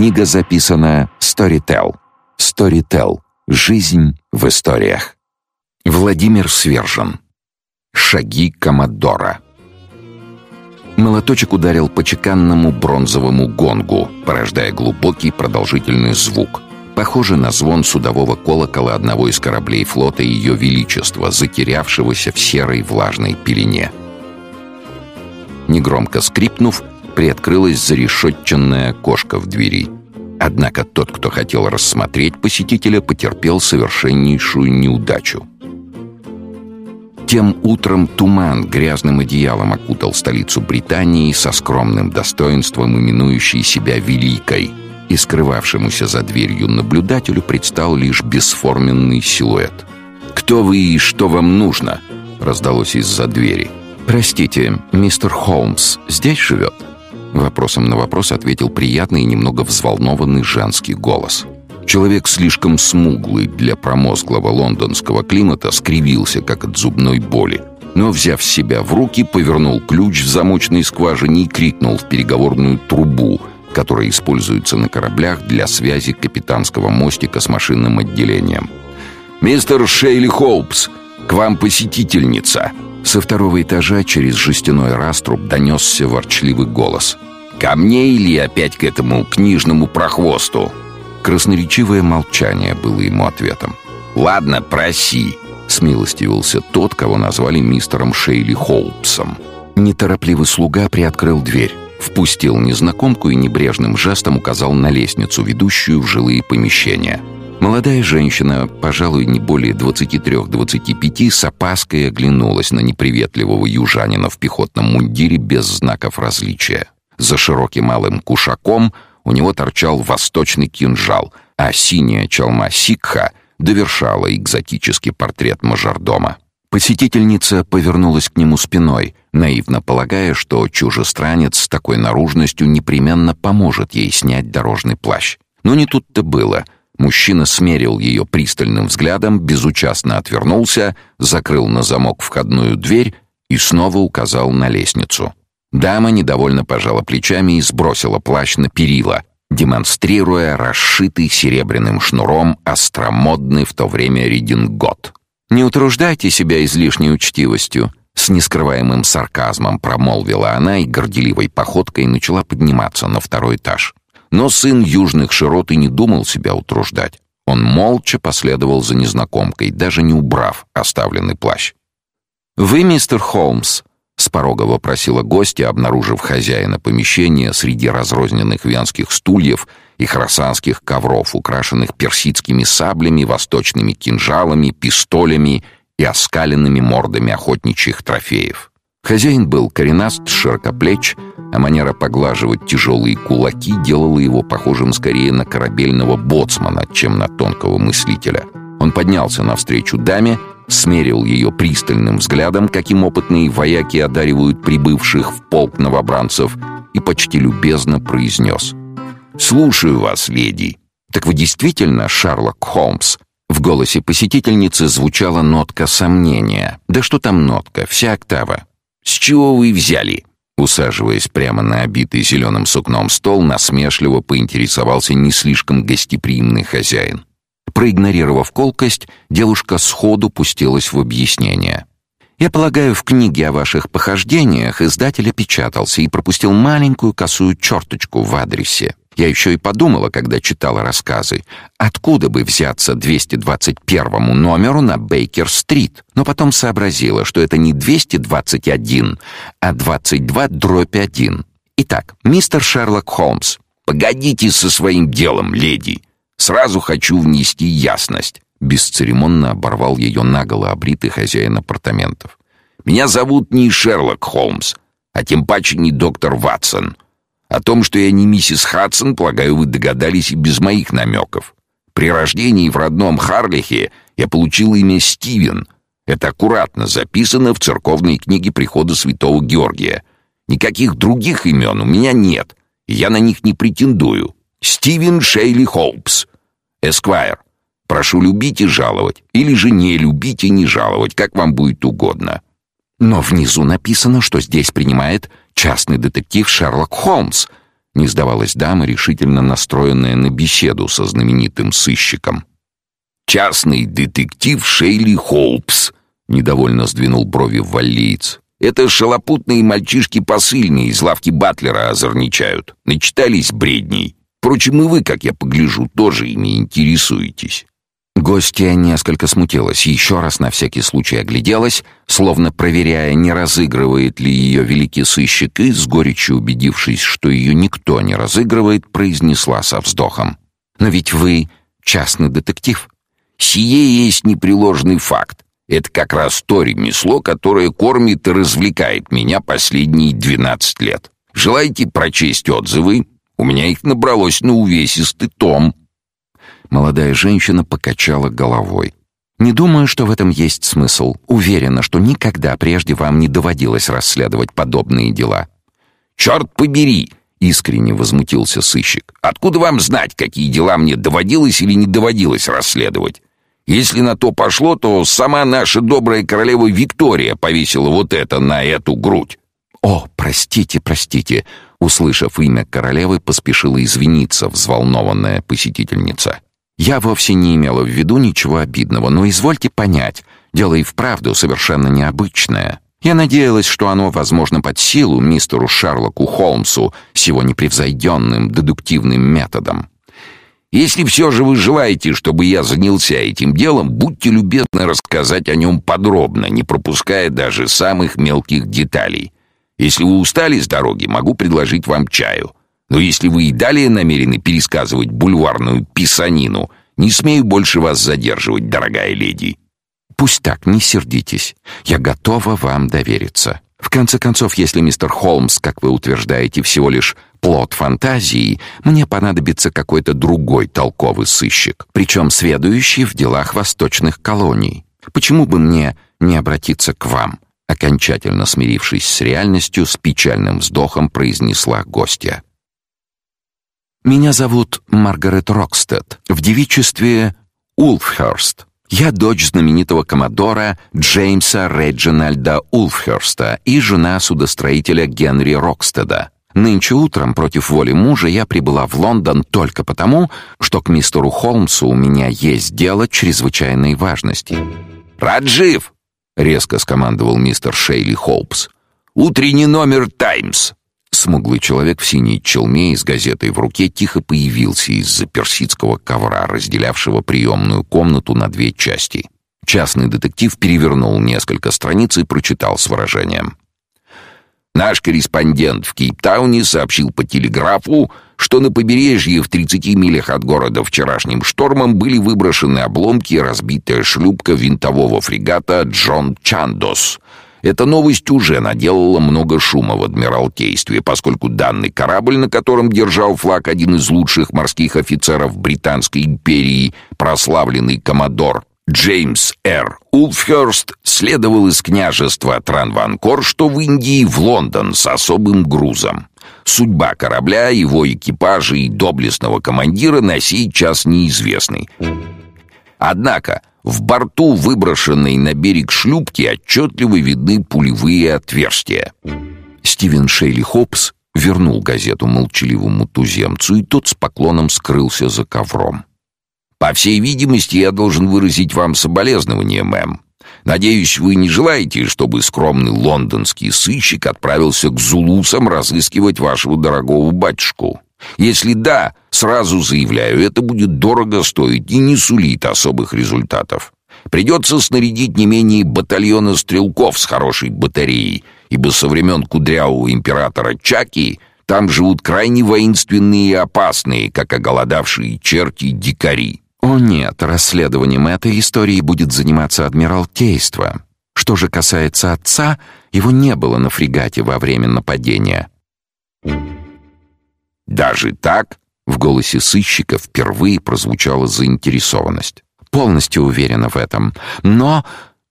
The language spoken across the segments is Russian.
Книга записана Storytel. Storytel. Жизнь в историях. Владимир Свержен. Шаги Комодора. Молоточек ударил по чеканному бронзовому гонгу, порождая глубокий продолжительный звук, похожий на звон судового колокола одного из кораблей флота Ее Величества, затерявшегося в серой влажной пелене. Негромко скрипнув, приоткрылась зарешетченная окошко в двери. Однако тот, кто хотел рассмотреть посетителя, потерпел совершеннейшую неудачу. Тем утром туман грязным одеялом окутал столицу Британии со скромным достоинством именующей себя Великой, и скрывавшемуся за дверью наблюдателю предстал лишь бесформенный силуэт. «Кто вы и что вам нужно?» — раздалось из-за двери. «Простите, мистер Холмс здесь живет?» Вопросом на вопрос ответил приятный и немного взволнованный женский голос. Человек слишком смуглый для промозглого лондонского климата скривился, как от зубной боли. Но, взяв себя в руки, повернул ключ в замочной скважине и крикнул в переговорную трубу, которая используется на кораблях для связи капитанского мостика с машинным отделением. «Мистер Шейли Холпс, к вам посетительница!» Со второго этажа через жестяной раструб донесся ворчливый голос. «Ко мне или опять к этому книжному прохвосту?» Красноречивое молчание было ему ответом. «Ладно, проси», — смилостивился тот, кого назвали мистером Шейли Холпсом. Неторопливый слуга приоткрыл дверь, впустил незнакомку и небрежным жестом указал на лестницу, ведущую в жилые помещения — Молодая женщина, пожалуй, не более 23-25, с опаской оглянулась на неприветливого южанина в пехотном мундире без знаков различия. За широким малым кушаком у него торчал восточный кинжал, а синяя чалма сикха довершала экзотический портрет мажордома. Посетительница повернулась к нему спиной, наивно полагая, что чужестранец с такой наружностью непременно поможет ей снять дорожный плащ. Но не тут-то было — Мужчина смерил ее пристальным взглядом, безучастно отвернулся, закрыл на замок входную дверь и снова указал на лестницу. Дама недовольно пожала плечами и сбросила плащ на перила, демонстрируя расшитый серебряным шнуром остромодный в то время редингот. «Не утруждайте себя излишней учтивостью», с нескрываемым сарказмом промолвила она и горделивой походкой начала подниматься на второй этаж. Но сын южных широт и не думал себя утруждать. Он молча последовал за незнакомкой, даже не убрав оставленный плащ. «Вы, мистер Холмс?» — с порога вопросила гостья, обнаружив хозяина помещения среди разрозненных венских стульев и хоросанских ковров, украшенных персидскими саблями, восточными кинжалами, пистолями и оскаленными мордами охотничьих трофеев. Хозяин был коренаст, широкоплеч, а манера поглаживать тяжелые кулаки делала его похожим скорее на корабельного боцмана, чем на тонкого мыслителя. Он поднялся навстречу даме, смерил ее пристальным взглядом, каким опытные вояки одаривают прибывших в полк новобранцев, и почти любезно произнес. «Слушаю вас, леди». «Так вы действительно Шерлок Холмс?» В голосе посетительницы звучала нотка сомнения. «Да что там нотка? Вся октава». «С чего вы взяли?» Усаживаясь прямо на обитый зеленым сукном стол, насмешливо поинтересовался не слишком гостеприимный хозяин. Проигнорировав колкость, девушка сходу пустилась в объяснение. «Я полагаю, в книге о ваших похождениях издатель опечатался и пропустил маленькую косую черточку в адресе. Я еще и подумала, когда читала рассказы, откуда бы взяться 221 номеру на Бейкер-стрит, но потом сообразила, что это не 221, а 22 дробь 1. Итак, мистер Шерлок Холмс, погодите со своим делом, леди. Сразу хочу внести ясность. Бесцеремонно оборвал ее наголо обритый хозяин апартаментов. Меня зовут не Шерлок Холмс, а тем паче не доктор Ватсон. О том, что я не миссис Хадсон, полагаю, вы догадались и без моих намеков. При рождении в родном Харлихе я получил имя Стивен. Это аккуратно записано в церковной книге прихода святого Георгия. Никаких других имен у меня нет, и я на них не претендую. Стивен Шейли Холпс. Эсквайр. Прошу любить и жаловать, или же не любить и не жаловать, как вам будет угодно. Но внизу написано, что здесь принимает частный детектив Шерлок Холмс. Не сдавалась дама, решительно настроенная на беседу со знаменитым сыщиком. «Частный детектив Шейли Холпс», — недовольно сдвинул брови валлиец. «Это шалопутные мальчишки посыльные из лавки Батлера озорничают. Начитались бредней. Впрочем, и вы, как я погляжу, тоже ими интересуетесь». Гостья несколько смутилась, еще раз на всякий случай огляделась, словно проверяя, не разыгрывает ли ее великий сыщик, и, с горечью убедившись, что ее никто не разыгрывает, произнесла со вздохом. «Но ведь вы частный детектив». «Сие есть непреложный факт. Это как раз то ремесло, которое кормит и развлекает меня последние двенадцать лет. Желаете прочесть отзывы? У меня их набралось на увесистый том». Молодая женщина покачала головой. Не думаю, что в этом есть смысл. Уверена, что никогда прежде вам не доводилось расследовать подобные дела. Черт побери, искренне возмутился сыщик. Откуда вам знать, какие дела мне доводилось или не доводилось расследовать? Если на то пошло, то сама наша добрая королева Виктория повесила вот это на эту грудь. О, простите, простите, услышав имя королевы, поспешила извиниться взволнованная посетительница. Я вовсе не имела в виду ничего обидного, но извольте понять, дело и вправду совершенно необычное. Я надеялась, что оно возможно под силу мистеру Шерлоку Холмсу с его непревзойденным дедуктивным методом. Если все же вы желаете, чтобы я занялся этим делом, будьте любезны рассказать о нем подробно, не пропуская даже самых мелких деталей. Если вы устали с дороги, могу предложить вам чаю. Но если вы и далее намерены пересказывать бульварную писанину, не смею больше вас задерживать, дорогая леди. Пусть так, не сердитесь. Я готова вам довериться. В конце концов, если мистер Холмс, как вы утверждаете, всего лишь плод фантазии, мне понадобится какой-то другой толковый сыщик, причем сведущий в делах восточных колоний. Почему бы мне не обратиться к вам? Окончательно смирившись с реальностью, с печальным вздохом произнесла гостья. Меня зовут Маргарет Рокстед. В девичестве Улфхерст. Я дочь знаменитого коммодора Джеймса Реджинальда Улфхерста и жена судостроителя Генри Рокстеда. Нынче утром против воли мужа я прибыла в Лондон только потому, что к мистеру Холмсу у меня есть дело чрезвычайной важности. «Раджив!» — резко скомандовал мистер Шейли Холмс. «Утренний номер «Таймс». Смуглый человек в синей челме и с газетой в руке тихо появился из-за персидского ковра, разделявшего приемную комнату на две части. Частный детектив перевернул несколько страниц и прочитал с выражением. Наш корреспондент в Кейптауне сообщил по телеграфу, что на побережье в 30 милях от города вчерашним штормом были выброшены обломки и разбитая шлюпка винтового фрегата «Джон Чандос», эта новость уже наделала много шума в Адмиралтействе, поскольку данный корабль, на котором держал флаг один из лучших морских офицеров Британской империи, прославленный коммодор Джеймс Р. Улфхерст, следовал из княжества Транванкор, что в Индии, в Лондон с особым грузом. Судьба корабля, его экипажа и доблестного командира на сей час неизвестны. Однако в борту выброшенной на берег шлюпки отчетливо видны пулевые отверстия. Стивен Шейли Хопс вернул газету молчаливому туземцу, и тот с поклоном скрылся за ковром. «По всей видимости, я должен выразить вам соболезнование, мэм. Надеюсь, вы не желаете, чтобы скромный лондонский сыщик отправился к зулусам разыскивать вашего дорогого батюшку?» Если да, сразу заявляю, это будет дорого стоить и не сулит особых результатов. Придется снарядить не менее батальона стрелков с хорошей батареей, ибо со времен кудрявого императора Чаки там живут крайне воинственные и опасные, как оголодавшие черти дикари. О нет, расследованием этой истории будет заниматься Адмиралтейство. Что же касается отца, его не было на фрегате во время нападения. Даже так? В голосе сыщика впервые прозвучала заинтересованность. Полностью уверена в этом. Но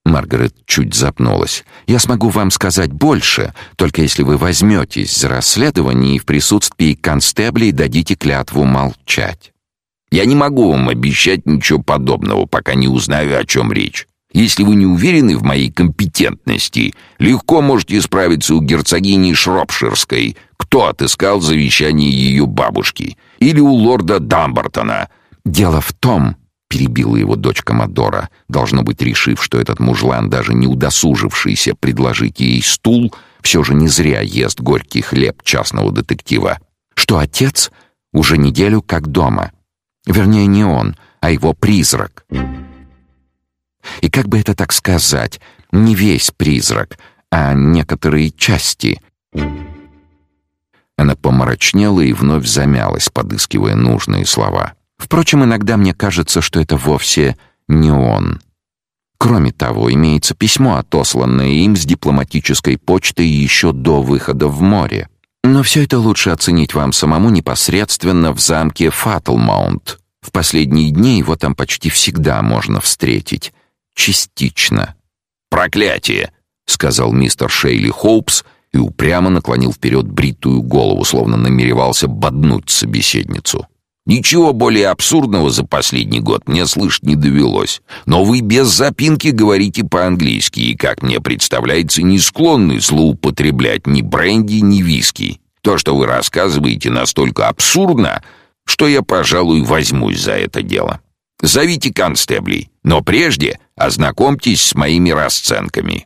Маргарет чуть запнулась. Я смогу вам сказать больше, только если вы возьметесь за расследование и в присутствии констеблей дадите клятву молчать. Я не могу вам обещать ничего подобного, пока не узнаю, о чем речь. Если вы не уверены в моей компетентности, легко можете справиться у герцогини Шропширской, кто отыскал завещание ее бабушки, или у лорда Дамбертона. Дело в том, перебила его дочь Комодора, должно быть, решив, что этот мужлан, даже не удосужившийся предложить ей стул, все же не зря ест горький хлеб частного детектива, что отец уже неделю как дома. Вернее, не он, а его призрак. И как бы это так сказать, не весь призрак, а некоторые части. Она помрачнела и вновь замялась, подыскивая нужные слова. Впрочем, иногда мне кажется, что это вовсе не он. Кроме того, имеется письмо, отосланное им с дипломатической почтой еще до выхода в море. Но все это лучше оценить вам самому непосредственно в замке Фаттлмаунт. В последние дни его там почти всегда можно встретить. Частично. «Проклятие!» — сказал мистер Шейли Хоупс и упрямо наклонил вперед бритую голову, словно намеревался боднуть собеседницу. Ничего более абсурдного за последний год мне слышать не довелось. Но вы без запинки говорите по-английски и, как мне представляется, не склонны злоупотреблять ни бренди, ни виски. То, что вы рассказываете, настолько абсурдно, что я, пожалуй, возьмусь за это дело. Зовите констеблей, но прежде ознакомьтесь с моими расценками».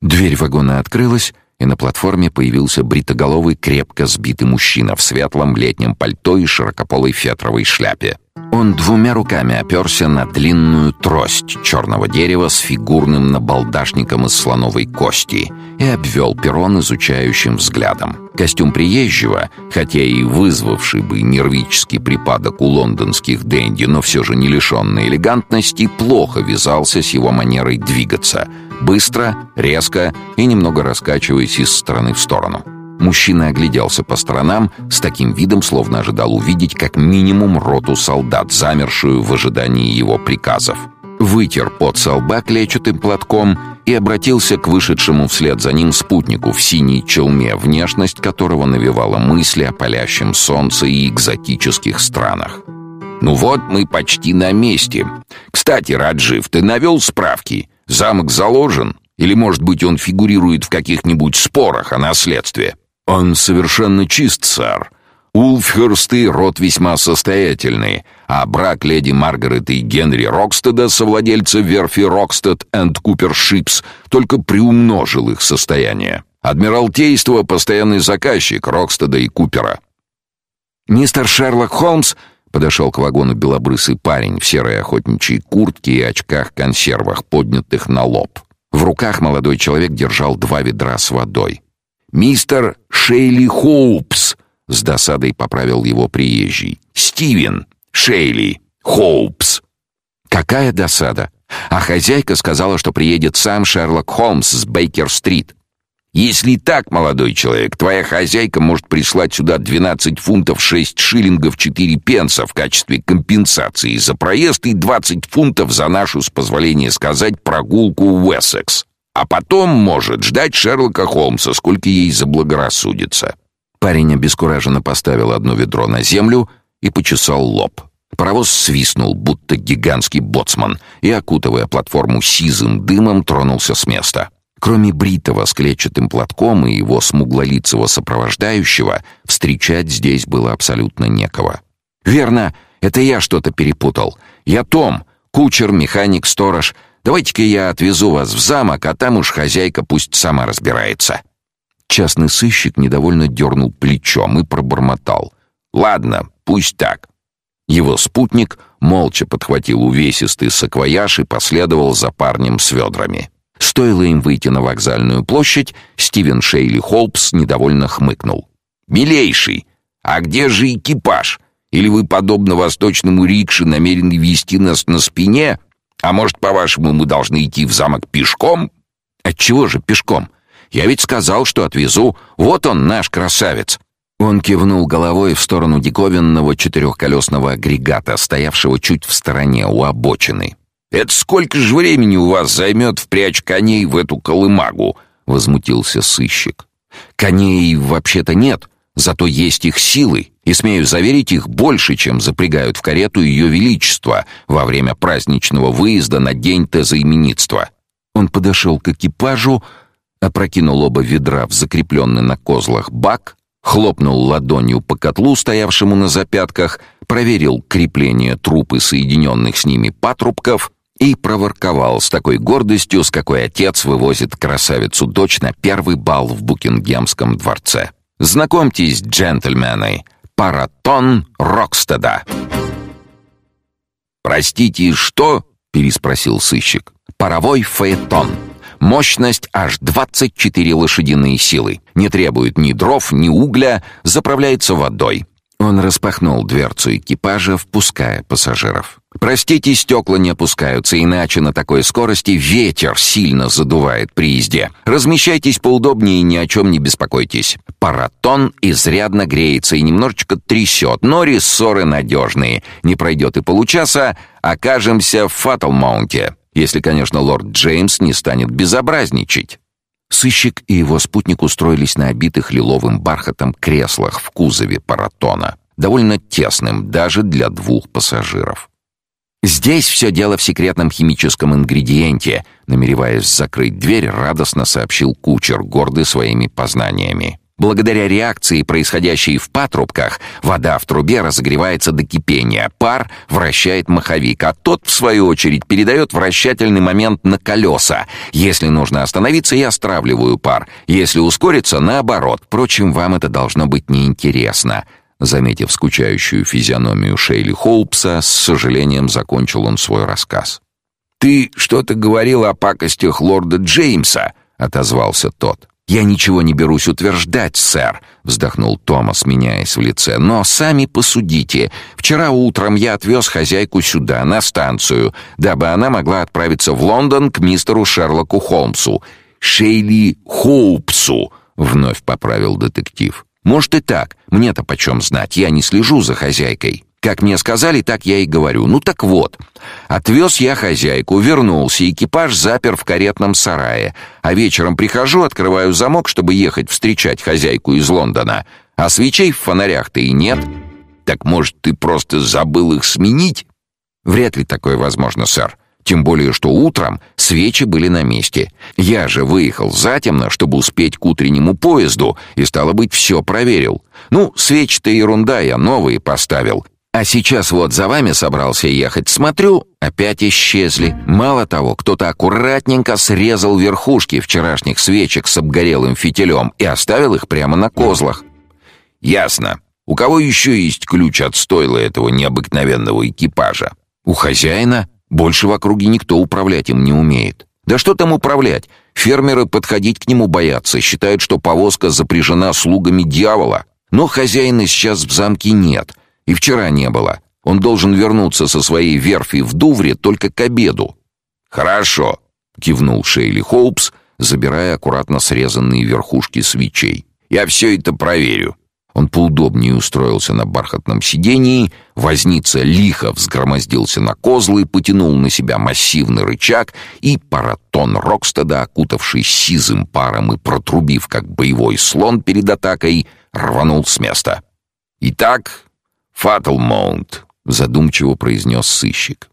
Дверь вагона открылась, и на платформе появился бритоголовый, крепко сбитый мужчина в светлом летнем пальто и широкополой фетровой шляпе. Он двумя руками оперся на длинную трость черного дерева с фигурным набалдашником из слоновой кости и обвел перрон изучающим взглядом. Костюм приезжего, хотя и вызвавший бы нервический припадок у лондонских денди, но все же не лишенный элегантности, плохо вязался с его манерой двигаться — Быстро, резко и немного раскачиваясь из стороны в сторону. Мужчина огляделся по сторонам с таким видом, словно ожидал увидеть как минимум роту солдат, замершую в ожидании его приказов. Вытер под со лба клетчатым платком и обратился к вышедшему вслед за ним спутнику в синей челме, внешность которого навевала мысли о палящем солнце и экзотических странах. «Ну вот, мы почти на месте. Кстати, Раджив, ты навел справки?» Замок заложен? Или, может быть, он фигурирует в каких-нибудь спорах о наследстве? Он совершенно чист, сэр. Улфхерсты — род весьма состоятельный, а брак леди Маргарет и Генри Рокстеда, совладельца верфи Rocksted and Cooper Ships, только приумножил их состояние. Адмиралтейство — постоянный заказчик Рокстеда и Купера. «Мистер Шерлок Холмс Подошел к вагону белобрысый парень в серой охотничьей куртке и очках-консервах, поднятых на лоб. В руках молодой человек держал два ведра с водой. «Мистер Шейли Хоупс!» — с досадой поправил его приезжий. «Стивен Шейли Хоупс!» «Какая досада! А хозяйка сказала, что приедет сам Шерлок Холмс с Бейкер-стрит. Если так, молодой человек, твоя хозяйка может прислать сюда 12 фунтов 6 шиллингов 4 пенса в качестве компенсации за проезд и 20 фунтов за нашу, с позволения сказать, прогулку в Уэссекс. А потом может ждать Шерлока Холмса, сколько ей заблагорассудится. Парень обескураженно поставил одно ведро на землю и почесал лоб. Паровоз свистнул, будто гигантский боцман, и, окутывая платформу сизым дымом, тронулся с места. Кроме бритого с клетчатым платком и его смуглолицего сопровождающего, встречать здесь было абсолютно некого. «Верно, это я что-то перепутал. Я Том, кучер, механик, сторож. Давайте-ка я отвезу вас в замок, а там уж хозяйка пусть сама разбирается». Частный сыщик недовольно дернул плечом и пробормотал. «Ладно, пусть так». Его спутник молча подхватил увесистый саквояж и последовал за парнем с ведрами. Стоило им выйти на вокзальную площадь, Стивен Шейли Холпс недовольно хмыкнул. «Милейший, а где же экипаж? Или вы, подобно восточному рикше, намерены вести нас на спине? А может, по-вашему, мы должны идти в замок пешком?» «Отчего же пешком? Я ведь сказал, что отвезу. Вот он, наш красавец!» Он кивнул головой в сторону диковинного четырехколесного агрегата, стоявшего чуть в стороне у обочины. «Это сколько же времени у вас займет впрячь коней в эту колымагу?» — возмутился сыщик. «Коней вообще-то нет», — Зато есть их силы, и, смею заверить, их больше, чем запрягают в карету Ее Величество во время праздничного выезда на день тезоименитства. Он подошел к экипажу, опрокинул оба ведра в закрепленный на козлах бак, хлопнул ладонью по котлу, стоявшему на запятках, проверил крепление трупы соединенных с ними патрубков и проворковал с такой гордостью, с какой отец вывозит красавицу-дочь на первый бал в Букингемском дворце. Знакомьтесь, джентльмены, Паратон Рокстеда. Простите, что? переспросил сыщик. Паровой фаэтон. Мощность аж 24 лошадиные силы. Не требует ни дров, ни угля, заправляется водой. Он распахнул дверцу экипажа, впуская пассажиров. Простите, стекла не опускаются, иначе на такой скорости ветер сильно задувает при езде. Размещайтесь поудобнее и ни о чем не беспокойтесь. Паратон изрядно греется и немножечко трясет, но рессоры надежные. Не пройдет и получаса, окажемся в Фаттлмаунте. Если, конечно, лорд Джеймс не станет безобразничать. Сыщик и его спутник устроились на обитых лиловым бархатом креслах в кузове паратона, довольно тесным даже для двух пассажиров. Здесь все дело в секретном химическом ингредиенте, намереваясь закрыть дверь, радостно сообщил кучер, гордый своими познаниями. Благодаря реакции, происходящей в патрубках, вода в трубе разогревается до кипения, пар вращает маховик, а тот, в свою очередь, передает вращательный момент на колеса. Если нужно остановиться, я стравливаю пар. Если ускориться, наоборот. Впрочем, вам это должно быть неинтересно. Заметив скучающую физиономию Шейли Хоупса, с сожалением закончил он свой рассказ. «Ты что-то говорил о пакостях лорда Джеймса», — отозвался тот. «Я ничего не берусь утверждать, сэр», — вздохнул Томас, меняясь в лице. «Но сами посудите. Вчера утром я отвез хозяйку сюда, на станцию, дабы она могла отправиться в Лондон к мистеру Шерлоку Холмсу». «Шейли Хоупсу», — вновь поправил детектив. «Может и так. Мне-то почем знать. Я не слежу за хозяйкой». Как мне сказали, так я и говорю. Ну так вот, отвез я хозяйку, вернулся, экипаж запер в каретном сарае. А вечером прихожу, открываю замок, чтобы ехать встречать хозяйку из Лондона. А свечей в фонарях-то и нет. Так может, ты просто забыл их сменить? Вряд ли такое возможно, сэр. Тем более, что утром свечи были на месте. Я же выехал затемно, чтобы успеть к утреннему поезду, и, стало быть, все проверил. Ну, свечи-то ерунда, я новые поставил. А сейчас вот за вами собрался ехать. Смотрю, опять исчезли. Мало того, кто-то аккуратненько срезал верхушки вчерашних свечек с обгорелым фитилем и оставил их прямо на козлах. Ясно. У кого еще есть ключ от стойла этого необыкновенного экипажа? У хозяина. Больше в округе никто управлять им не умеет. Да что там управлять? Фермеры подходить к нему боятся, считают, что повозка запряжена слугами дьявола. Но хозяина сейчас в замке нет — и вчера не было. Он должен вернуться со своей верфи в Дувре только к обеду. Хорошо, кивнул Шейли Хоупс, забирая аккуратно срезанные верхушки свечей. Я все это проверю. Он поудобнее устроился на бархатном сидении, возница лихо взгромоздился на козлы, потянул на себя массивный рычаг, и паратон Рокстеда, окутавший сизым паром и протрубив, как боевой слон перед атакой, рванул с места. «Итак, «Фаттлмаунт», — задумчиво произнес сыщик.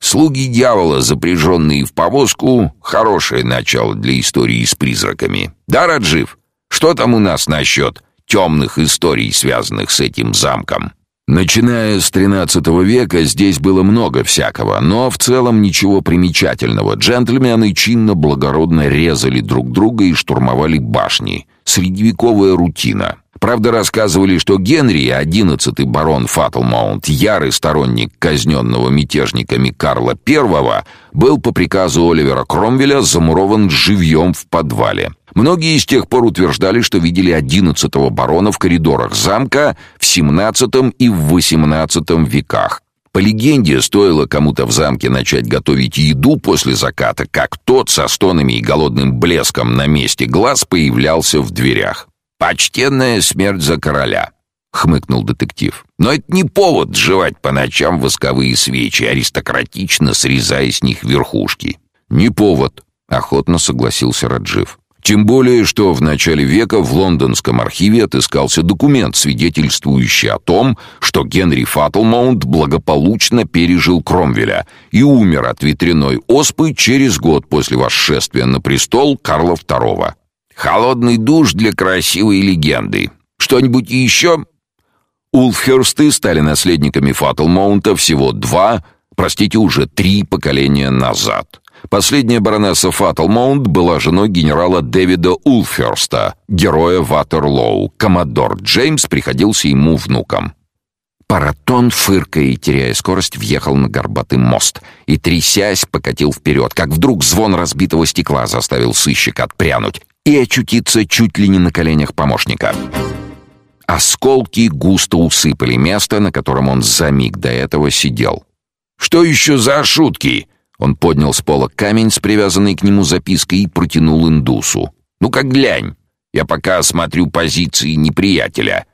«Слуги дьявола, запряженные в повозку, хорошее начало для истории с призраками. Да, Раджив? Что там у нас насчет темных историй, связанных с этим замком?» Начиная с XIII века здесь было много всякого, но в целом ничего примечательного. Джентльмены чинно благородно резали друг друга и штурмовали башни. Средневековая рутина. Правда, рассказывали, что Генри, одиннадцатый барон Фаттлмаунт, ярый сторонник казненного мятежниками Карла I, был по приказу Оливера Кромвеля замурован живьем в подвале. Многие с тех пор утверждали, что видели одиннадцатого барона в коридорах замка в XVII и в XVIII веках. По легенде, стоило кому-то в замке начать готовить еду после заката, как тот со стонами и голодным блеском на месте глаз появлялся в дверях. «Почтенная смерть за короля», — хмыкнул детектив. «Но это не повод жевать по ночам восковые свечи, аристократично срезая с них верхушки». «Не повод», — охотно согласился Раджив. Тем более, что в начале века в лондонском архиве отыскался документ, свидетельствующий о том, что Генри Фаттлмаунт благополучно пережил Кромвеля и умер от ветряной оспы через год после восшествия на престол Карла II. Холодный душ для красивой легенды. Что-нибудь еще? Улфхерсты стали наследниками Фаттлмаунта всего два, простите, уже три поколения назад. Последняя баронесса Фаттлмаунт была женой генерала Дэвида Улферста, героя Ватерлоу. Коммодор Джеймс приходился ему внуком. Паратон, фыркая и теряя скорость, въехал на горбатый мост и, трясясь, покатил вперед, как вдруг звон разбитого стекла заставил сыщика отпрянуть и очутиться чуть ли не на коленях помощника. Осколки густо усыпали место, на котором он за миг до этого сидел. «Что еще за шутки?» Он поднял с пола камень с привязанной к нему запиской и протянул индусу. «Ну как глянь, я пока осмотрю позиции неприятеля».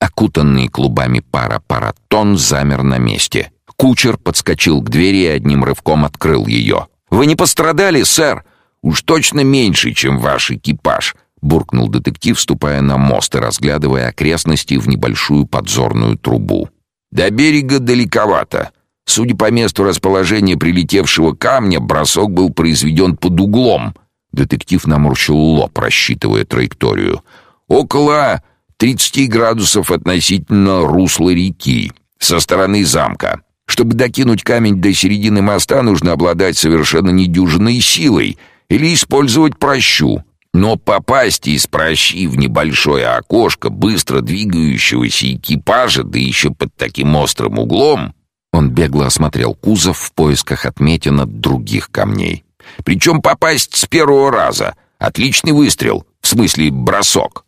Окутанный клубами пара паратон замер на месте. Кучер подскочил к двери и одним рывком открыл ее. «Вы не пострадали, сэр?» «Уж точно меньше, чем ваш экипаж», — буркнул детектив, ступая на мост и разглядывая окрестности в небольшую подзорную трубу. «До берега далековато. Судя по месту расположения прилетевшего камня, бросок был произведен под углом. Детектив наморщил лоб, рассчитывая траекторию. Около 30 градусов относительно русла реки, со стороны замка. Чтобы докинуть камень до середины моста, нужно обладать совершенно недюжинной силой или использовать прощу. Но попасть из прощи в небольшое окошко быстро двигающегося экипажа, да еще под таким острым углом, он бегло осмотрел кузов в поисках отметин от других камней. Причем попасть с первого раза. Отличный выстрел, в смысле бросок.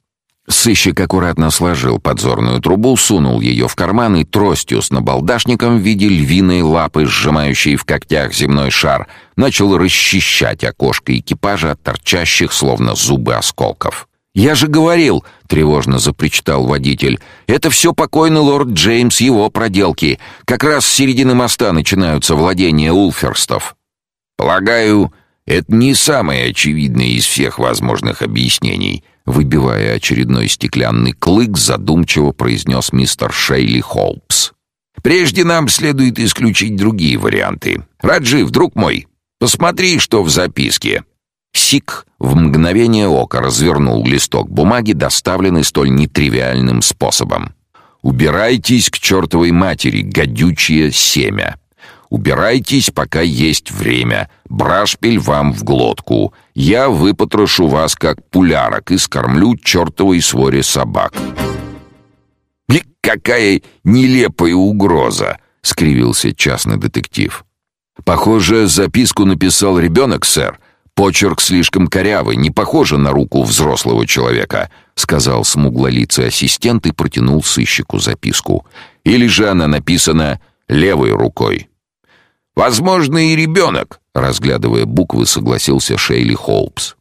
Сыщик аккуратно сложил подзорную трубу, сунул ее в карман и тростью с набалдашником в виде львиной лапы, сжимающей в когтях земной шар, начал расчищать окошко экипажа от торчащих, словно зубы осколков. «Я же говорил!» — тревожно запричитал водитель. «Это все покойный лорд Джеймс, его проделки. Как раз с середины моста начинаются владения Улферстов». «Полагаю, это не самое очевидное из всех возможных объяснений», выбивая очередной стеклянный клык, задумчиво произнес мистер Шейли Холпс. «Прежде нам следует исключить другие варианты. Раджив, друг мой, посмотри, что в записке». Сик в мгновение ока развернул листок бумаги, доставленный столь нетривиальным способом. «Убирайтесь к чертовой матери, гадючее семя! Убирайтесь, пока есть время. Брашпиль вам в глотку. Я выпотрошу вас, как пулярок, и скормлю чертовой своре собак». «Какая нелепая угроза!» — скривился частный детектив. «Похоже, записку написал ребенок, сэр», Почерк слишком корявый, не похоже на руку взрослого человека, сказал смуглолицый ассистент и протянул сыщику записку. Или же она написана левой рукой. Возможно, и ребенок, разглядывая буквы, согласился Шейли Холпс.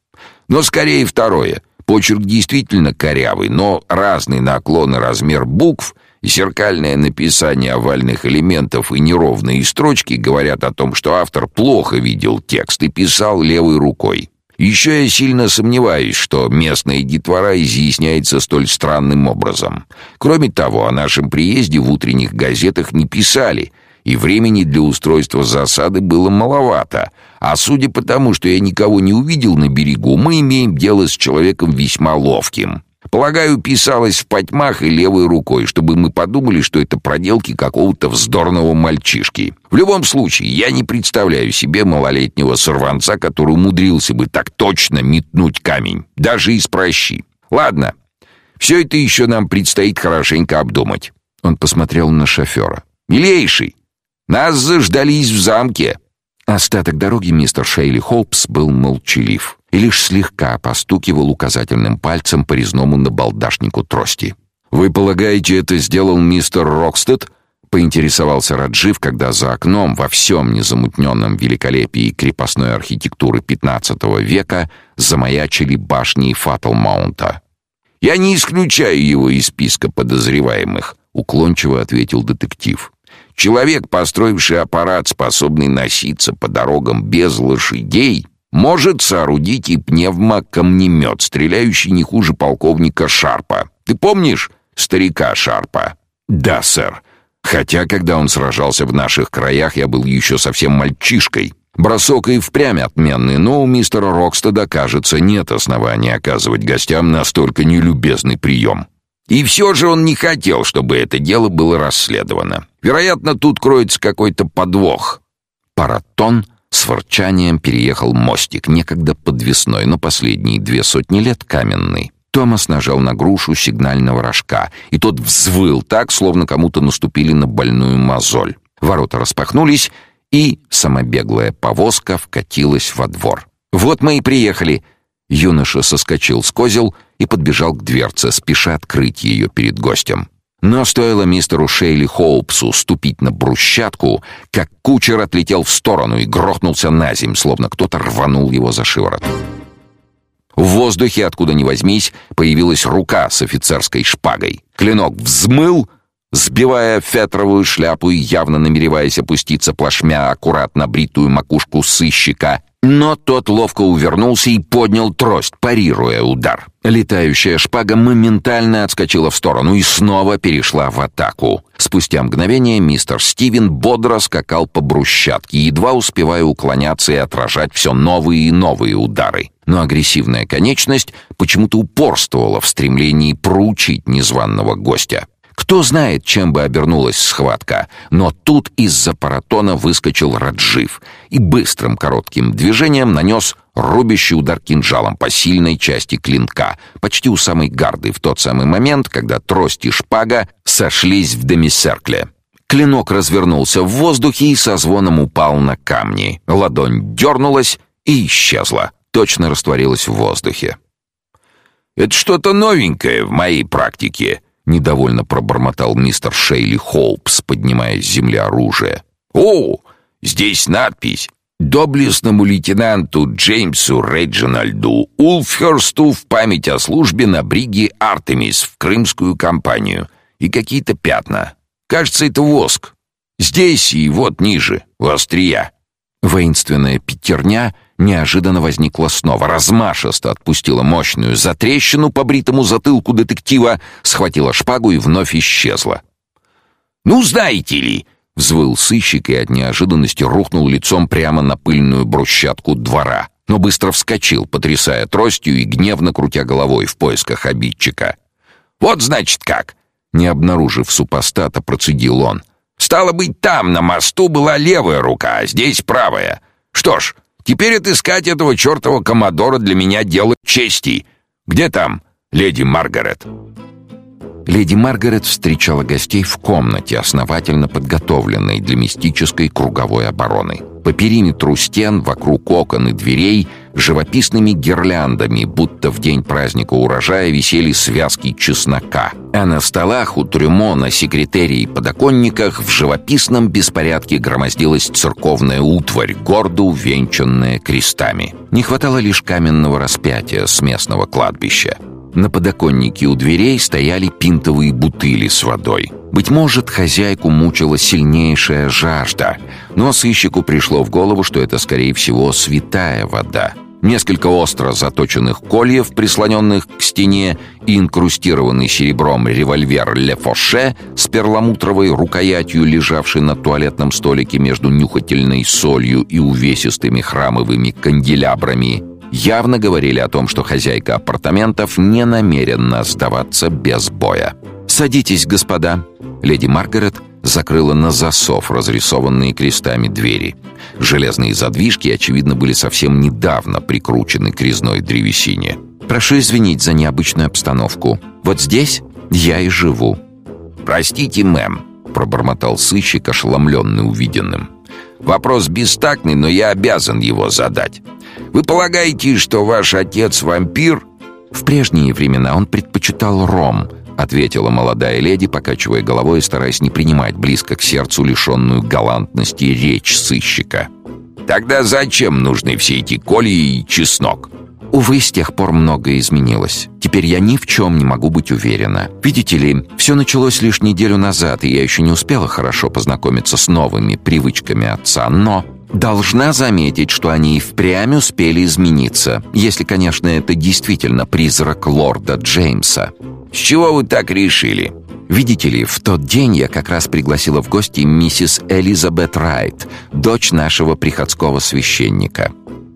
Но скорее второе. Почерк действительно корявый, но разный наклон и размер букв Зеркальное написание овальных элементов и неровные строчки говорят о том, что автор плохо видел текст и писал левой рукой. Еще я сильно сомневаюсь, что местная детвора изъясняется столь странным образом. Кроме того, о нашем приезде в утренних газетах не писали, и времени для устройства засады было маловато. А судя по тому, что я никого не увидел на берегу, мы имеем дело с человеком весьма ловким. Полагаю, писалось в потьмах и левой рукой, чтобы мы подумали, что это проделки какого-то вздорного мальчишки. В любом случае, я не представляю себе малолетнего сорванца, который умудрился бы так точно метнуть камень, даже из прощи. Ладно, все это еще нам предстоит хорошенько обдумать. Он посмотрел на шофера. «Милейший, нас заждались в замке». Остаток дороги мистер Шейли Холпс был молчалив и лишь слегка постукивал указательным пальцем по резному набалдашнику трости. «Вы полагаете, это сделал мистер Рокстед?» — поинтересовался Раджив, когда за окном во всем незамутненном великолепии крепостной архитектуры XV века замаячили башни Фаттлмаунта. «Я не исключаю его из списка подозреваемых», — уклончиво ответил детектив. «Человек, построивший аппарат, способный носиться по дорогам без лошадей, Может соорудить и пневмокамнемет, стреляющий не хуже полковника Шарпа. Ты помнишь старика Шарпа?» «Да, сэр. Хотя, когда он сражался в наших краях, я был еще совсем мальчишкой. Бросок и впрямь отменный, но у мистера Рокстеда, кажется, нет основания оказывать гостям настолько нелюбезный прием». И все же он не хотел, чтобы это дело было расследовано. Вероятно, тут кроется какой-то подвох. Паратон с ворчанием переехал мостик, некогда подвесной, но последние две сотни лет каменный. Томас нажал на грушу сигнального рожка, и тот взвыл так, словно кому-то наступили на больную мозоль. Ворота распахнулись, и самобеглая повозка вкатилась во двор. «Вот мы и приехали!» Юноша соскочил с козел и подбежал к дверце, спеша открыть ее перед гостем. Но стоило мистеру Шейли Хоупсу ступить на брусчатку, как кучер отлетел в сторону и грохнулся на земь, словно кто-то рванул его за шиворот. В воздухе, откуда ни возьмись, появилась рука с офицерской шпагой. Клинок взмыл, сбивая фетровую шляпу и явно намереваясь опуститься плашмя аккуратно бритую макушку сыщика, но тот ловко увернулся и поднял трость, парируя удар. Летающая шпага моментально отскочила в сторону и снова перешла в атаку. Спустя мгновение мистер Стивен бодро скакал по брусчатке, едва успевая уклоняться и отражать все новые и новые удары. Но агрессивная конечность почему-то упорствовала в стремлении проучить незваного гостя. Кто знает, чем бы обернулась схватка, но тут из-за паратона выскочил Раджив и быстрым коротким движением нанес рубящий удар кинжалом по сильной части клинка, почти у самой гарды в тот самый момент, когда трость и шпага сошлись в демисеркле. Клинок развернулся в воздухе и со звоном упал на камни. Ладонь дернулась и исчезла, точно растворилась в воздухе. «Это что-то новенькое в моей практике», недовольно пробормотал мистер Шейли Холпс, поднимая с земли оружие. О, здесь надпись: доблестному лейтенанту Джеймсу Реджинальду Улфхерсту в память о службе на бриге Артемис в Крымскую кампанию и какие-то пятна. Кажется, это воск. Здесь и вот ниже, в острия. Воинственная пятерня неожиданно возникла снова, размашисто отпустила мощную затрещину по бритому затылку детектива, схватила шпагу и вновь исчезла. «Ну, знаете ли!» — взвыл сыщик и от неожиданности рухнул лицом прямо на пыльную брусчатку двора, но быстро вскочил, потрясая тростью и гневно крутя головой в поисках обидчика. «Вот, значит, как!» Не обнаружив супостата, процедил он. Стало быть, там, на мосту, была левая рука, а здесь правая. Что ж, теперь отыскать этого чертова коммодора для меня дело чести. Где там леди Маргарет?» Леди Маргарет встречала гостей в комнате, основательно подготовленной для мистической круговой обороны. По периметру стен, вокруг окон и дверей живописными гирляндами, будто в день праздника урожая висели связки чеснока. А на столах у трюмо на секретерии и подоконниках в живописном беспорядке громоздилась церковная утварь, гордо увенчанная крестами. Не хватало лишь каменного распятия с местного кладбища. На подоконнике у дверей стояли пинтовые бутыли с водой. Быть может, хозяйку мучила сильнейшая жажда, но сыщику пришло в голову, что это, скорее всего, святая вода. Несколько остро заточенных кольев, прислоненных к стене, и инкрустированный серебром револьвер «Ле Фоше» с перламутровой рукоятью, лежавший на туалетном столике между нюхательной солью и увесистыми храмовыми канделябрами, явно говорили о том, что хозяйка апартаментов не намерена сдаваться без боя. «Садитесь, господа!» Леди Маргарет закрыла на засов разрисованные крестами двери. Железные задвижки, очевидно, были совсем недавно прикручены к резной древесине. «Прошу извинить за необычную обстановку. Вот здесь я и живу». «Простите, мэм», — пробормотал сыщик, ошеломленный увиденным. «Вопрос бестактный, но я обязан его задать. Вы полагаете, что ваш отец вампир?» «В прежние времена он предпочитал ром», — ответила молодая леди, покачивая головой и стараясь не принимать близко к сердцу лишенную галантности речь сыщика. «Тогда зачем нужны все эти коли и чеснок?» Увы, с тех пор многое изменилось. Теперь я ни в чем не могу быть уверена. Видите ли, все началось лишь неделю назад, и я еще не успела хорошо познакомиться с новыми привычками отца, но Должна заметить, что они и впрямь успели измениться, если, конечно, это действительно призрак лорда Джеймса. С чего вы так решили? Видите ли, в тот день я как раз пригласила в гости миссис Элизабет Райт, дочь нашего приходского священника.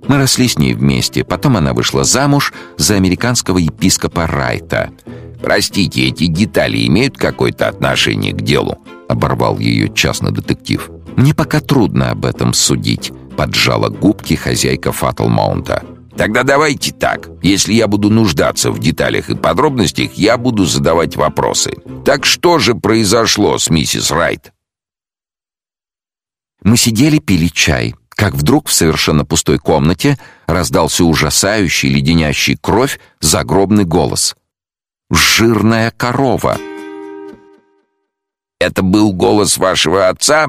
Мы росли с ней вместе, потом она вышла замуж за американского епископа Райта. «Простите, эти детали имеют какое-то отношение к делу?» — оборвал ее частный детектив. «Мне пока трудно об этом судить», — поджала губки хозяйка Фаттлмаунта. Тогда давайте так. Если я буду нуждаться в деталях и подробностях, я буду задавать вопросы. Так что же произошло с миссис Райт? Мы сидели, пили чай, как вдруг в совершенно пустой комнате раздался ужасающий, леденящий кровь загробный голос. «Жирная корова!» «Это был голос вашего отца?»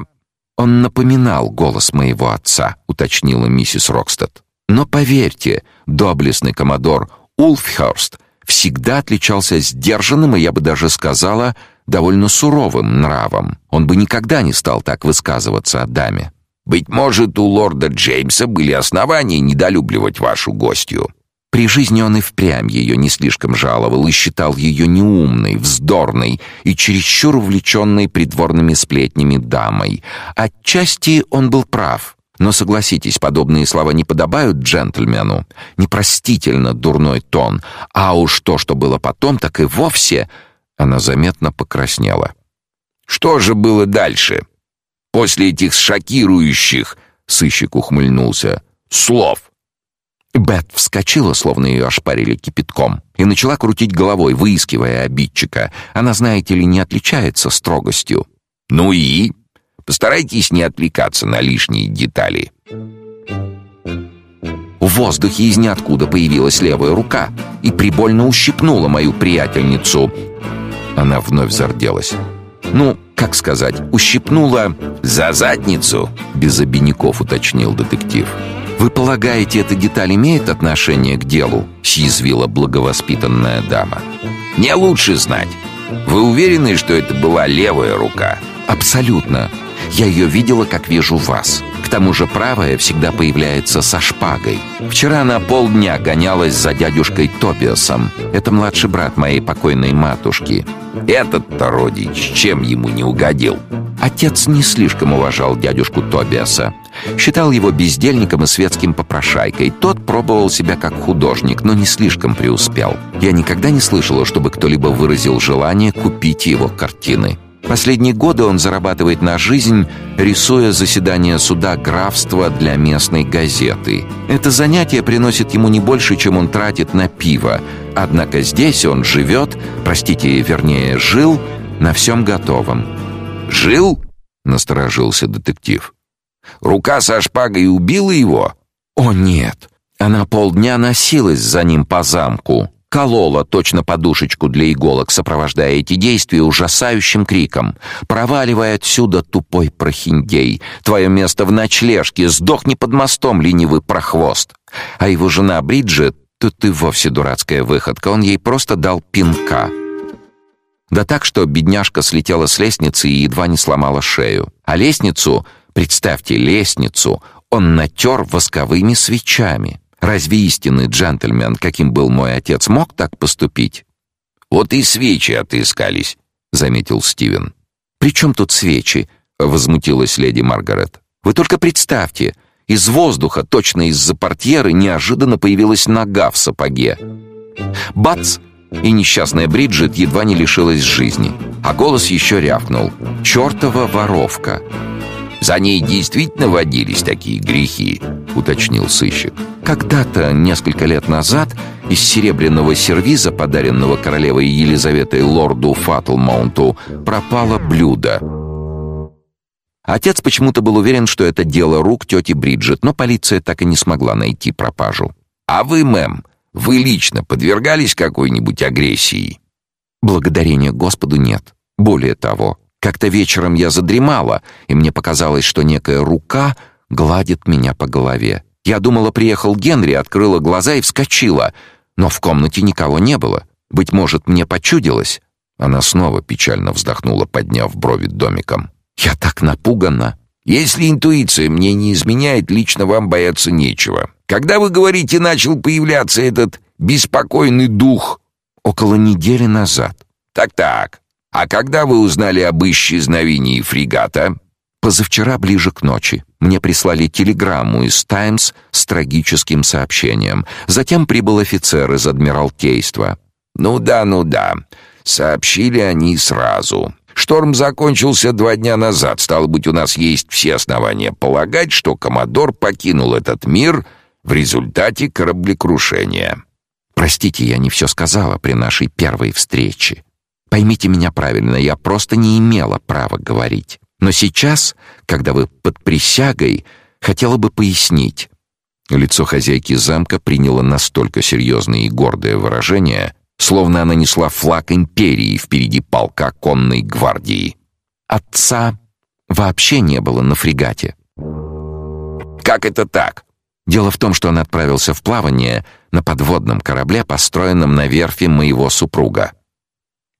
«Он напоминал голос моего отца», — уточнила миссис Рокстед. Но поверьте, доблестный коммодор Улфхерст всегда отличался сдержанным и, я бы даже сказала, довольно суровым нравом. Он бы никогда не стал так высказываться о даме. «Быть может, у лорда Джеймса были основания недолюбливать вашу гостью». При жизни он и впрямь ее не слишком жаловал и считал ее неумной, вздорной и чересчур увлеченной придворными сплетнями дамой. Отчасти он был прав. Но согласитесь, подобные слова не подобают джентльмену. Непростительно дурной тон. А уж то, что было потом, так и вовсе... Она заметно покраснела. Что же было дальше? После этих шокирующих, сыщик ухмыльнулся, слов. Бет вскочила, словно ее ошпарили кипятком, и начала крутить головой, выискивая обидчика. Она, знаете ли, не отличается строгостью. Ну и Постарайтесь не отвлекаться на лишние детали. В воздухе из ниоткуда появилась левая рука и прибольно ущипнула мою приятельницу. Она вновь зарделась. Ну, как сказать, ущипнула за задницу, без обиняков уточнил детектив. Вы полагаете, эта деталь имеет отношение к делу? съязвила благовоспитанная дама. Не лучше знать. Вы уверены, что это была левая рука? Абсолютно. Я ее видела, как вижу вас. К тому же правая всегда появляется со шпагой. Вчера на полдня гонялась за дядюшкой Тобиасом. Это младший брат моей покойной матушки. Этот-то родич чем ему не угодил? Отец не слишком уважал дядюшку Тобиаса. Считал его бездельником и светским попрошайкой. Тот пробовал себя как художник, но не слишком преуспел. Я никогда не слышала, чтобы кто-либо выразил желание купить его картины. Последние годы он зарабатывает на жизнь, рисуя заседания суда графства для местной газеты. Это занятие приносит ему не больше, чем он тратит на пиво. Однако здесь он живет, простите, вернее, жил на всем готовом. «Жил?» — насторожился детектив. «Рука со шпагой убила его?» «О, нет!» Она полдня носилась за ним по замку колола точно подушечку для иголок, сопровождая эти действия ужасающим криком. «Проваливай отсюда, тупой прохиндей! Твое место в ночлежке! Сдохни под мостом, ленивый прохвост!» А его жена Бриджит, тут и вовсе дурацкая выходка, он ей просто дал пинка. Да так, что бедняжка слетела с лестницы и едва не сломала шею. А лестницу, представьте, лестницу, он натер восковыми свечами. Разве истинный джентльмен, каким был мой отец, мог так поступить? Вот и свечи отыскались, заметил Стивен. При чем тут свечи? возмутилась леди Маргарет. Вы только представьте, из воздуха, точно из-за портьеры, неожиданно появилась нога в сапоге. Бац! И несчастная Бриджит едва не лишилась жизни. А голос еще рявкнул. «Чертова воровка!» «За ней действительно водились такие грехи», — уточнил сыщик. «Когда-то, несколько лет назад, из серебряного сервиза, подаренного королевой Елизаветой лорду Фаттлмаунту, пропало блюдо». Отец почему-то был уверен, что это дело рук тети Бриджит, но полиция так и не смогла найти пропажу. «А вы, мэм, вы лично подвергались какой-нибудь агрессии?» «Благодарение Господу нет. Более того, как-то вечером я задремала, и мне показалось, что некая рука гладит меня по голове. Я думала, приехал Генри, открыла глаза и вскочила, но в комнате никого не было. Быть может, мне почудилось. Она снова печально вздохнула, подняв брови домиком. Я так напугана. Если интуиция мне не изменяет, лично вам бояться нечего. Когда вы говорите, начал появляться этот беспокойный дух? Около недели назад. Так-так. А когда вы узнали об исчезновении фрегата? Позавчера ближе к ночи. Мне прислали телеграмму из «Таймс» с трагическим сообщением. Затем прибыл офицер из Адмиралтейства. «Ну да, ну да. Сообщили они сразу. Шторм закончился два дня назад. Стало быть, у нас есть все основания полагать, что Комодор покинул этот мир в результате кораблекрушения». «Простите, я не все сказала при нашей первой встрече. Поймите меня правильно, я просто не имела права говорить». Но сейчас, когда вы под присягой, хотела бы пояснить. Лицо хозяйки замка приняло настолько серьезное и гордое выражение, словно она несла флаг империи впереди полка конной гвардии. Отца вообще не было на фрегате. Как это так? Дело в том, что он отправился в плавание на подводном корабле, построенном на верфи моего супруга.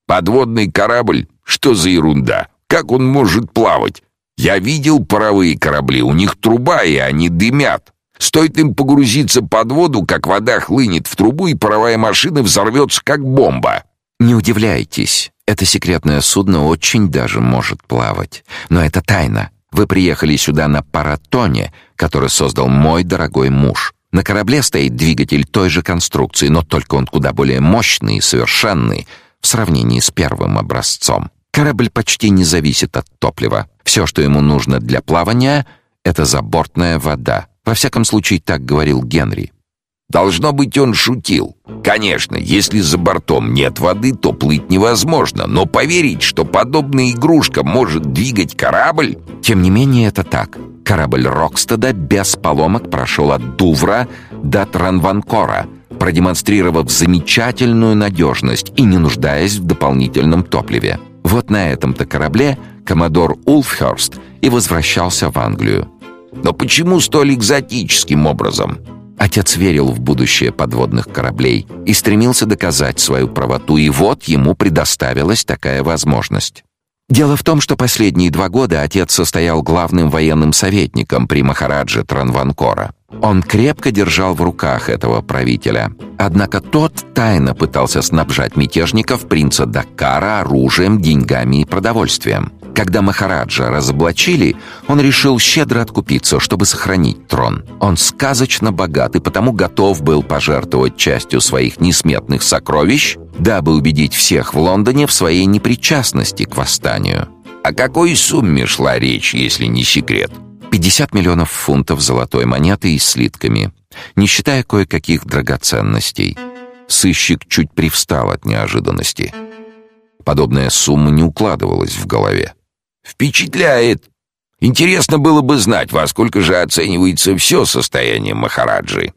Подводный корабль? Что за ерунда? Как он может плавать? Я видел паровые корабли, у них труба, и они дымят. Стоит им погрузиться под воду, как вода хлынет в трубу, и паровая машина взорвется, как бомба. Не удивляйтесь, это секретное судно очень даже может плавать. Но это тайна. Вы приехали сюда на паратоне, который создал мой дорогой муж. На корабле стоит двигатель той же конструкции, но только он куда более мощный и совершенный в сравнении с первым образцом. Корабль почти не зависит от топлива. Все, что ему нужно для плавания, это забортная вода. Во всяком случае, так говорил Генри. Должно быть, он шутил. Конечно, если за бортом нет воды, то плыть невозможно, но поверить, что подобная игрушка может двигать корабль... Тем не менее, это так. Корабль Рокстеда без поломок прошел от Дувра до Транванкора, продемонстрировав замечательную надежность и не нуждаясь в дополнительном топливе. Вот на этом-то корабле коммодор Улфхерст и возвращался в Англию. Но почему столь экзотическим образом? Отец верил в будущее подводных кораблей и стремился доказать свою правоту, и вот ему предоставилась такая возможность. Дело в том, что последние два года отец состоял главным военным советником при Махарадже Транванкора. Он крепко держал в руках этого правителя. Однако тот тайно пытался снабжать мятежников принца Даккара оружием, деньгами и продовольствием. Когда Махараджа разоблачили, он решил щедро откупиться, чтобы сохранить трон. Он сказочно богат и потому готов был пожертвовать частью своих несметных сокровищ, дабы убедить всех в Лондоне в своей непричастности к восстанию. О какой сумме шла речь, если не секрет? 50 миллионов фунтов золотой монеты и слитками, не считая кое-каких драгоценностей. Сыщик чуть привстал от неожиданности. Подобная сумма не укладывалась в голове. «Впечатляет! Интересно было бы знать, во сколько же оценивается все состояние Махараджи».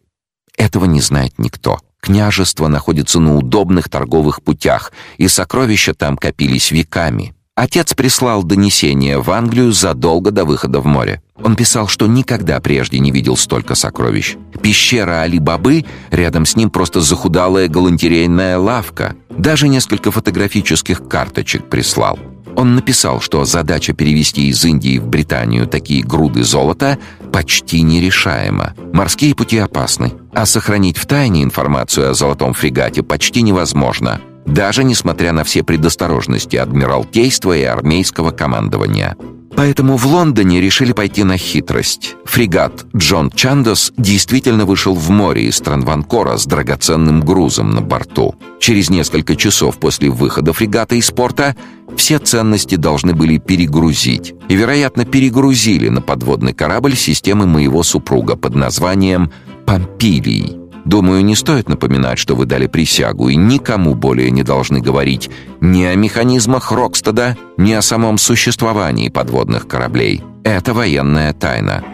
Этого не знает никто. Княжество находится на удобных торговых путях, и сокровища там копились веками. Отец прислал донесение в Англию задолго до выхода в море. Он писал, что никогда прежде не видел столько сокровищ. Пещера Али-Бабы, рядом с ним просто захудалая галантерейная лавка. Даже несколько фотографических карточек прислал. Он написал, что задача перевести из Индии в Британию такие груды золота почти нерешаема. Морские пути опасны, а сохранить в тайне информацию о золотом фрегате почти невозможно даже несмотря на все предосторожности адмиралтейства и армейского командования. Поэтому в Лондоне решили пойти на хитрость. Фрегат Джон Чандос действительно вышел в море из Транванкора с драгоценным грузом на борту. Через несколько часов после выхода фрегата из порта все ценности должны были перегрузить. И, вероятно, перегрузили на подводный корабль системы моего супруга под названием «Помпилий». Думаю, не стоит напоминать, что вы дали присягу и никому более не должны говорить ни о механизмах Рокстеда, ни о самом существовании подводных кораблей. Это военная тайна.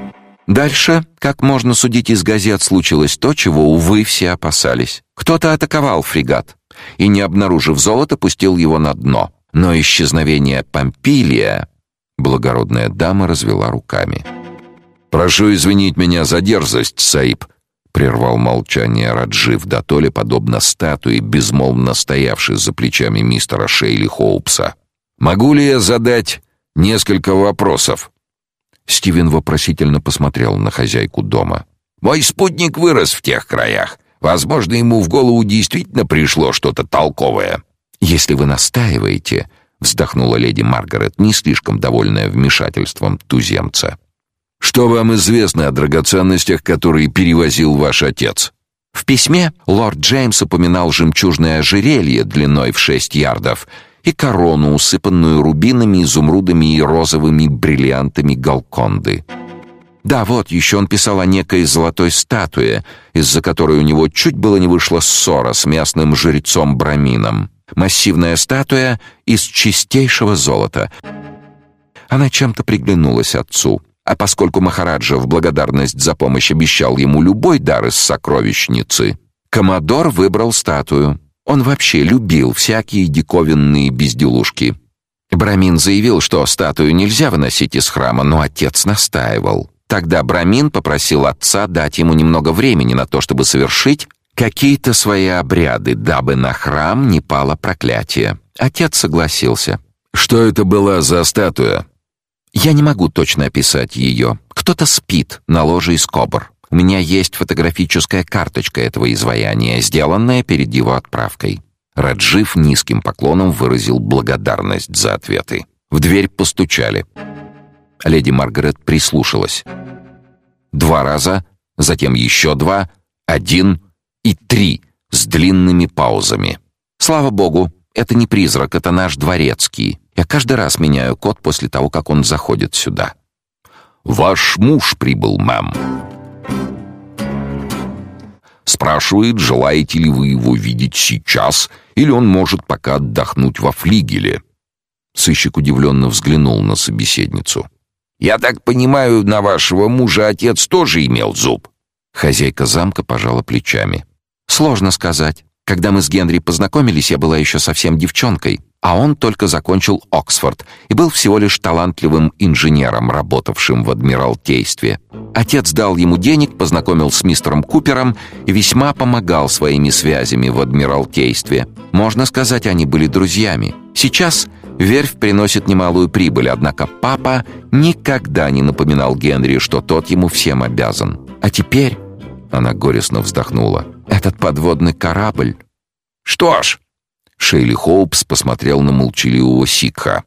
Дальше, как можно судить из газет, случилось то, чего, увы, все опасались. Кто-то атаковал фрегат и, не обнаружив золото, пустил его на дно. Но исчезновение Помпилия... Благородная дама развела руками. «Прошу извинить меня за дерзость, Саиб», прервал молчание Раджив Датоле, подобно статуе, безмолвно стоявшей за плечами мистера Шейли Хоупса. «Могу ли я задать несколько вопросов?» Стивен вопросительно посмотрел на хозяйку дома. Мой спутник вырос в тех краях. Возможно, ему в голову действительно пришло что-то толковое. Если вы настаиваете, вздохнула леди Маргарет, не слишком довольная вмешательством туземца. Что вам известно о драгоценностях, которые перевозил ваш отец? В письме лорд Джеймс упоминал жемчужное ожерелье длиной в шесть ярдов и корону, усыпанную рубинами, изумрудами и розовыми бриллиантами Галконды. Да, вот еще он писал о некой золотой статуе, из-за которой у него чуть было не вышла ссора с местным жрецом Брамином. Массивная статуя из чистейшего золота. Она чем-то приглянулась отцу. А поскольку Махараджа в благодарность за помощь обещал ему любой дар из сокровищницы, Комодор выбрал статую. Он вообще любил всякие диковинные безделушки. Брамин заявил, что статую нельзя выносить из храма, но отец настаивал. Тогда Брамин попросил отца дать ему немного времени на то, чтобы совершить какие-то свои обряды, дабы на храм не пало проклятие. Отец согласился. Что это была за статуя? Я не могу точно описать ее. Кто-то спит на ложе из кобр. У меня есть фотографическая карточка этого изваяния, сделанная перед его отправкой. Раджив низким поклоном выразил благодарность за ответы. В дверь постучали. Леди Маргарет прислушалась. Два раза, затем еще два, один и три с длинными паузами. Слава богу, это не призрак, это наш дворецкий. Я каждый раз меняю код после того, как он заходит сюда. Ваш муж прибыл, мэм. Спрашивает, желаете ли вы его видеть сейчас, или он может пока отдохнуть во флигеле. Сыщик удивленно взглянул на собеседницу. Я так понимаю, на вашего мужа отец тоже имел зуб. Хозяйка замка пожала плечами. Сложно сказать. Когда мы с Генри познакомились, я была еще совсем девчонкой, а он только закончил Оксфорд и был всего лишь талантливым инженером, работавшим в адмиралтействе. Отец дал ему денег, познакомил с мистером Купером и весьма помогал своими связями в адмиралтействе. Можно сказать, они были друзьями. Сейчас верфь приносит немалую прибыль, однако папа никогда не напоминал Генри, что тот ему всем обязан. А теперь она горестно вздохнула. Этот подводный корабль. Что ж, Шейли Хоупс посмотрел на молчаливого Сикха.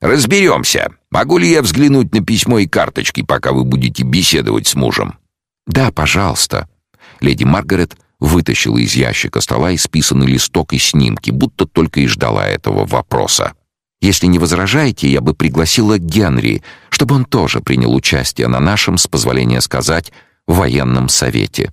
Разберемся. Могу ли я взглянуть на письмо и карточки, пока вы будете беседовать с мужем? Да, пожалуйста. Леди Маргарет вытащила из ящика стола исписанный листок и снимки, будто только и ждала этого вопроса. Если не возражаете, я бы пригласила Генри, чтобы он тоже принял участие на нашем, с позволения сказать, военном совете.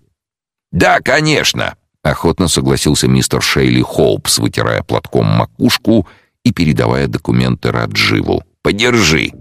Да, конечно, охотно согласился мистер Шейли Холпс, вытирая платком макушку и передавая документы Радживу. Подержи.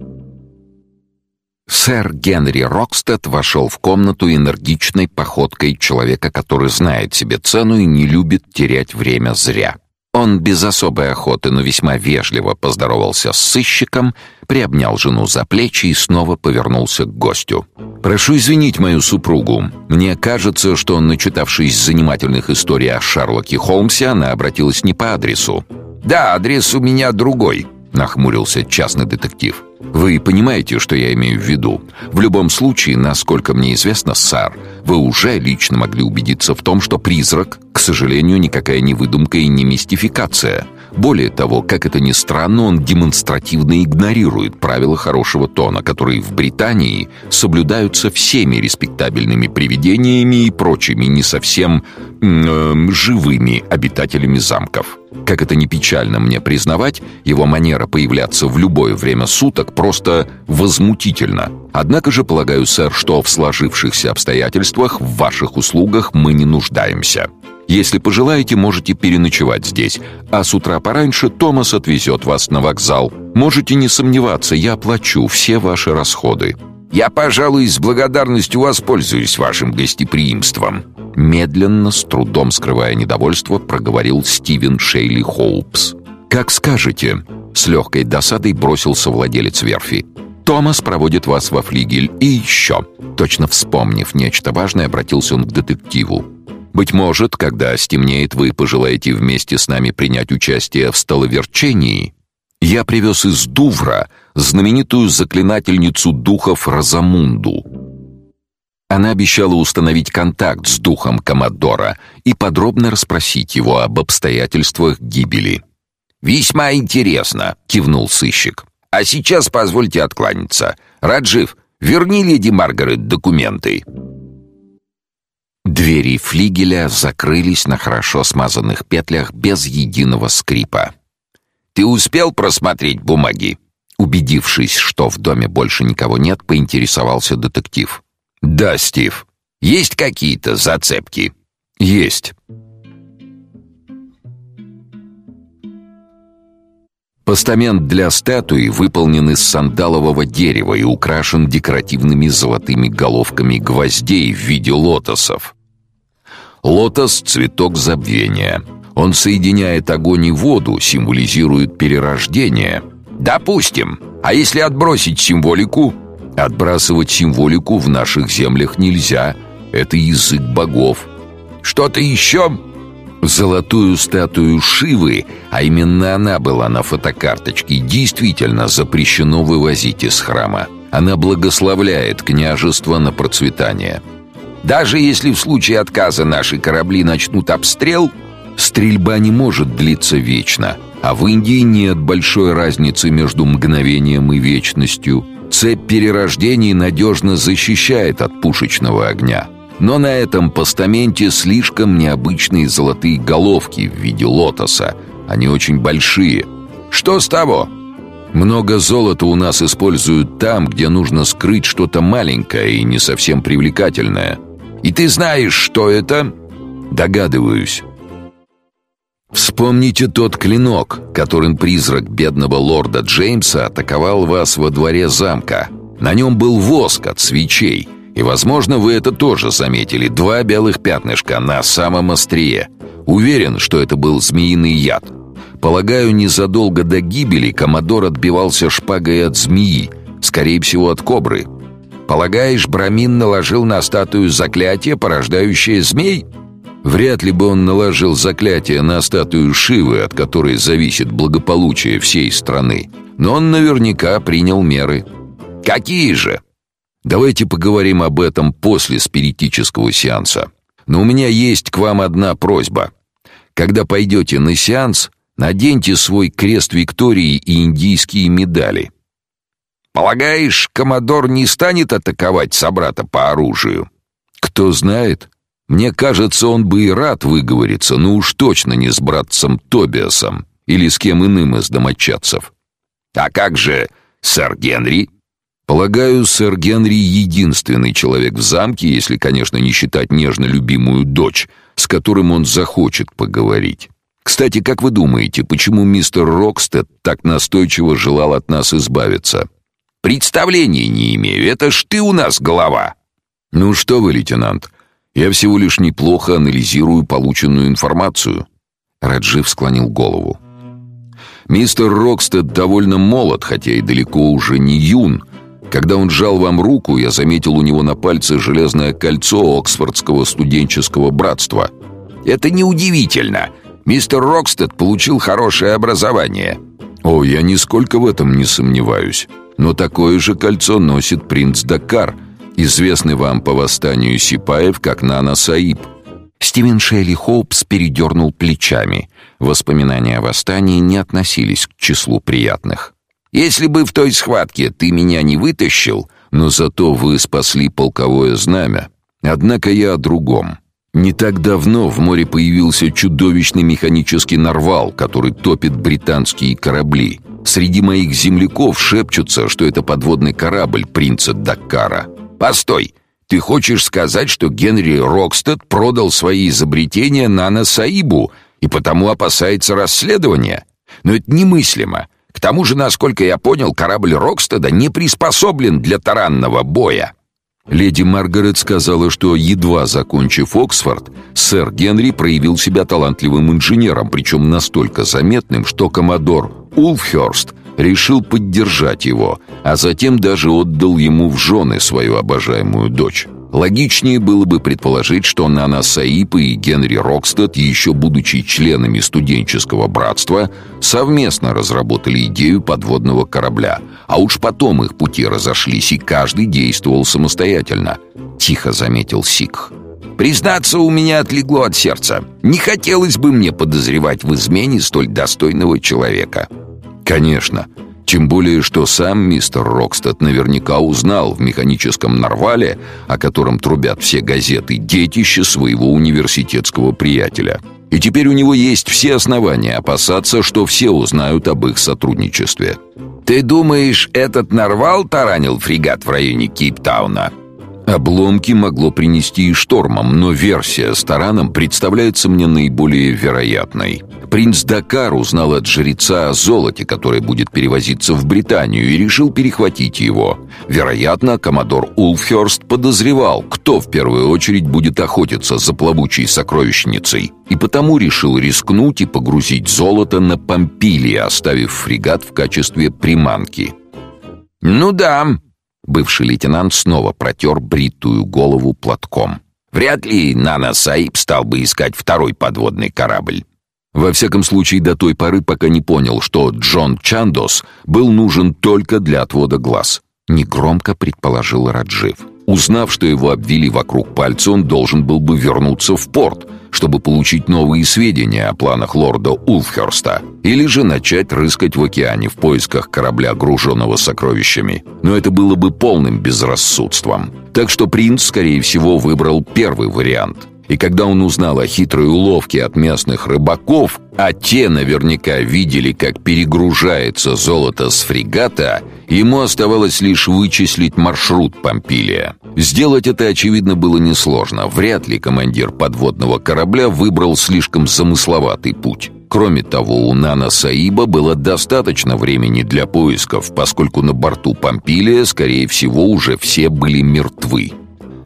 Сэр Генри Рокстед вошел в комнату энергичной походкой человека, который знает себе цену и не любит терять время зря. Он без особой охоты, но весьма вежливо поздоровался с сыщиком, приобнял жену за плечи и снова повернулся к гостю. «Прошу извинить мою супругу. Мне кажется, что, начитавшись занимательных историй о Шерлоке Холмсе, она обратилась не по адресу». «Да, адрес у меня другой», — нахмурился частный детектив. Вы понимаете, что я имею в виду? В любом случае, насколько мне известно, сэр, вы уже лично могли убедиться в том, что призрак, к сожалению, никакая не выдумка и не мистификация. Более того, как это ни странно, он демонстративно игнорирует правила хорошего тона, которые в Британии соблюдаются всеми респектабельными привидениями и прочими не совсем э, живыми обитателями замков. Как это ни печально мне признавать, его манера появляться в любое время суток просто возмутительна. Однако же полагаю, сэр, что в сложившихся обстоятельствах в ваших услугах мы не нуждаемся. Если пожелаете, можете переночевать здесь, а с утра пораньше Томас отвезет вас на вокзал. Можете не сомневаться, я оплачу все ваши расходы. Я, пожалуй, с благодарностью воспользуюсь вашим гостеприимством. Медленно, с трудом скрывая недовольство, проговорил Стивен Шейли Хоупс. Как скажете, с легкой досадой бросился владелец верфи. Томас проводит вас во флигель и еще. Точно вспомнив нечто важное, обратился он к детективу. Быть может, когда стемнеет, вы пожелаете вместе с нами принять участие в столоверчении. Я привез из Дувра знаменитую заклинательницу духов Розамунду. Она обещала установить контакт с духом Комодора и подробно расспросить его об обстоятельствах гибели. «Весьма интересно», — кивнул сыщик. «А сейчас позвольте откланяться. Раджив, верни леди Маргарет документы». Двери флигеля закрылись на хорошо смазанных петлях без единого скрипа. «Ты успел просмотреть бумаги?» Убедившись, что в доме больше никого нет, поинтересовался детектив. «Да, Стив. Есть какие-то зацепки?» «Есть». Постамент для статуи выполнен из сандалового дерева и украшен декоративными золотыми головками гвоздей в виде лотосов. Лотос — цветок забвения. Он соединяет огонь и воду, символизирует перерождение. Допустим. А если отбросить символику? Отбрасывать символику в наших землях нельзя. Это язык богов. Что-то еще? Золотую статую Шивы, а именно она была на фотокарточке, действительно запрещено вывозить из храма. Она благословляет княжество на процветание. Даже если в случае отказа наши корабли начнут обстрел, стрельба не может длиться вечно, а в Индии нет большой разницы между мгновением и вечностью. Цепь перерождений надежно защищает от пушечного огня. Но на этом постаменте слишком необычные золотые головки в виде лотоса. Они очень большие. Что с того? Много золота у нас используют там, где нужно скрыть что-то маленькое и не совсем привлекательное. И ты знаешь, что это? Догадываюсь. Вспомните тот клинок, которым призрак бедного лорда Джеймса атаковал вас во дворе замка. На нем был воск от свечей — и, возможно, вы это тоже заметили. Два белых пятнышка на самом острие. Уверен, что это был змеиный яд. Полагаю, незадолго до гибели Комодор отбивался шпагой от змеи, скорее всего, от кобры. Полагаешь, Брамин наложил на статую заклятие, порождающее змей? Вряд ли бы он наложил заклятие на статую Шивы, от которой зависит благополучие всей страны. Но он наверняка принял меры. Какие же? Давайте поговорим об этом после спиритического сеанса. Но у меня есть к вам одна просьба. Когда пойдете на сеанс, наденьте свой крест Виктории и индийские медали. Полагаешь, комодор не станет атаковать собрата по оружию? Кто знает? Мне кажется, он бы и рад выговориться, но уж точно не с братцем Тобиасом или с кем иным из домочадцев. А как же сэр Генри? Полагаю, сэр Генри единственный человек в замке, если, конечно, не считать нежно любимую дочь, с которым он захочет поговорить. Кстати, как вы думаете, почему мистер Рокстед так настойчиво желал от нас избавиться? Представления не имею, это ж ты у нас голова. Ну что вы, лейтенант, я всего лишь неплохо анализирую полученную информацию. Раджив склонил голову. Мистер Рокстед довольно молод, хотя и далеко уже не юн, когда он сжал вам руку, я заметил у него на пальце железное кольцо Оксфордского студенческого братства. Это неудивительно. Мистер Рокстед получил хорошее образование. О, я нисколько в этом не сомневаюсь. Но такое же кольцо носит принц Дакар, известный вам по восстанию сипаев как Нана Саиб. Стивен Шелли Хоупс передернул плечами. Воспоминания о восстании не относились к числу приятных. Если бы в той схватке ты меня не вытащил, но зато вы спасли полковое знамя. Однако я о другом. Не так давно в море появился чудовищный механический нарвал, который топит британские корабли. Среди моих земляков шепчутся, что это подводный корабль принца Даккара. Постой, ты хочешь сказать, что Генри Рокстед продал свои изобретения Нана Саибу и потому опасается расследования? Но это немыслимо. К тому же, насколько я понял, корабль Рокстеда не приспособлен для таранного боя. Леди Маргарет сказала, что, едва закончив Оксфорд, сэр Генри проявил себя талантливым инженером, причем настолько заметным, что коммодор Улфхёрст решил поддержать его, а затем даже отдал ему в жены свою обожаемую дочь. Логичнее было бы предположить, что Нана Саип и Генри Рокстед, еще будучи членами студенческого братства, совместно разработали идею подводного корабля, а уж потом их пути разошлись, и каждый действовал самостоятельно, тихо заметил Сикх. Признаться, у меня отлегло от сердца. Не хотелось бы мне подозревать в измене столь достойного человека. Конечно, тем более, что сам мистер Рокстед наверняка узнал в механическом Нарвале, о котором трубят все газеты, детище своего университетского приятеля. И теперь у него есть все основания опасаться, что все узнают об их сотрудничестве. «Ты думаешь, этот Нарвал таранил фрегат в районе Кейптауна?» Обломки могло принести и штормом, но версия с тараном представляется мне наиболее вероятной. Принц Дакар узнал от жреца о золоте, которое будет перевозиться в Британию, и решил перехватить его. Вероятно, коммодор Улфхерст подозревал, кто в первую очередь будет охотиться за плавучей сокровищницей, и потому решил рискнуть и погрузить золото на Помпилии, оставив фрегат в качестве приманки. «Ну да», Бывший лейтенант снова протер бритую голову платком. Вряд ли Нана Саиб стал бы искать второй подводный корабль. Во всяком случае, до той поры, пока не понял, что Джон Чандос был нужен только для отвода глаз. Негромко предположил Раджив. Узнав, что его обвели вокруг пальца, он должен был бы вернуться в порт, чтобы получить новые сведения о планах лорда Улфхерста, или же начать рыскать в океане в поисках корабля, груженного сокровищами. Но это было бы полным безрассудством. Так что принц, скорее всего, выбрал первый вариант – и когда он узнал о хитрой уловке от местных рыбаков, а те наверняка видели, как перегружается золото с фрегата, ему оставалось лишь вычислить маршрут Помпилия. Сделать это, очевидно, было несложно. Вряд ли командир подводного корабля выбрал слишком замысловатый путь. Кроме того, у Нана Саиба было достаточно времени для поисков, поскольку на борту Помпилия, скорее всего, уже все были мертвы.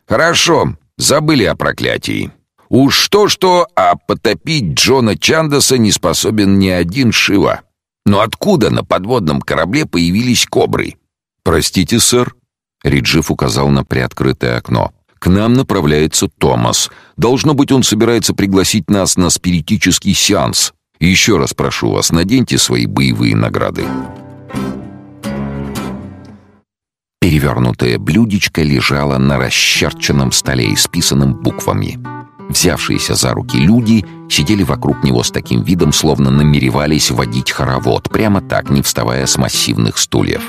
«Хорошо, Забыли о проклятии. Уж что-что, а потопить Джона Чандаса не способен ни один Шива. Но откуда на подводном корабле появились кобры? «Простите, сэр», — Риджиф указал на приоткрытое окно. «К нам направляется Томас. Должно быть, он собирается пригласить нас на спиритический сеанс. еще раз прошу вас, наденьте свои боевые награды». Перевернутое блюдечко лежало на расчерченном столе, исписанном буквами. Взявшиеся за руки люди сидели вокруг него с таким видом, словно намеревались водить хоровод, прямо так, не вставая с массивных стульев.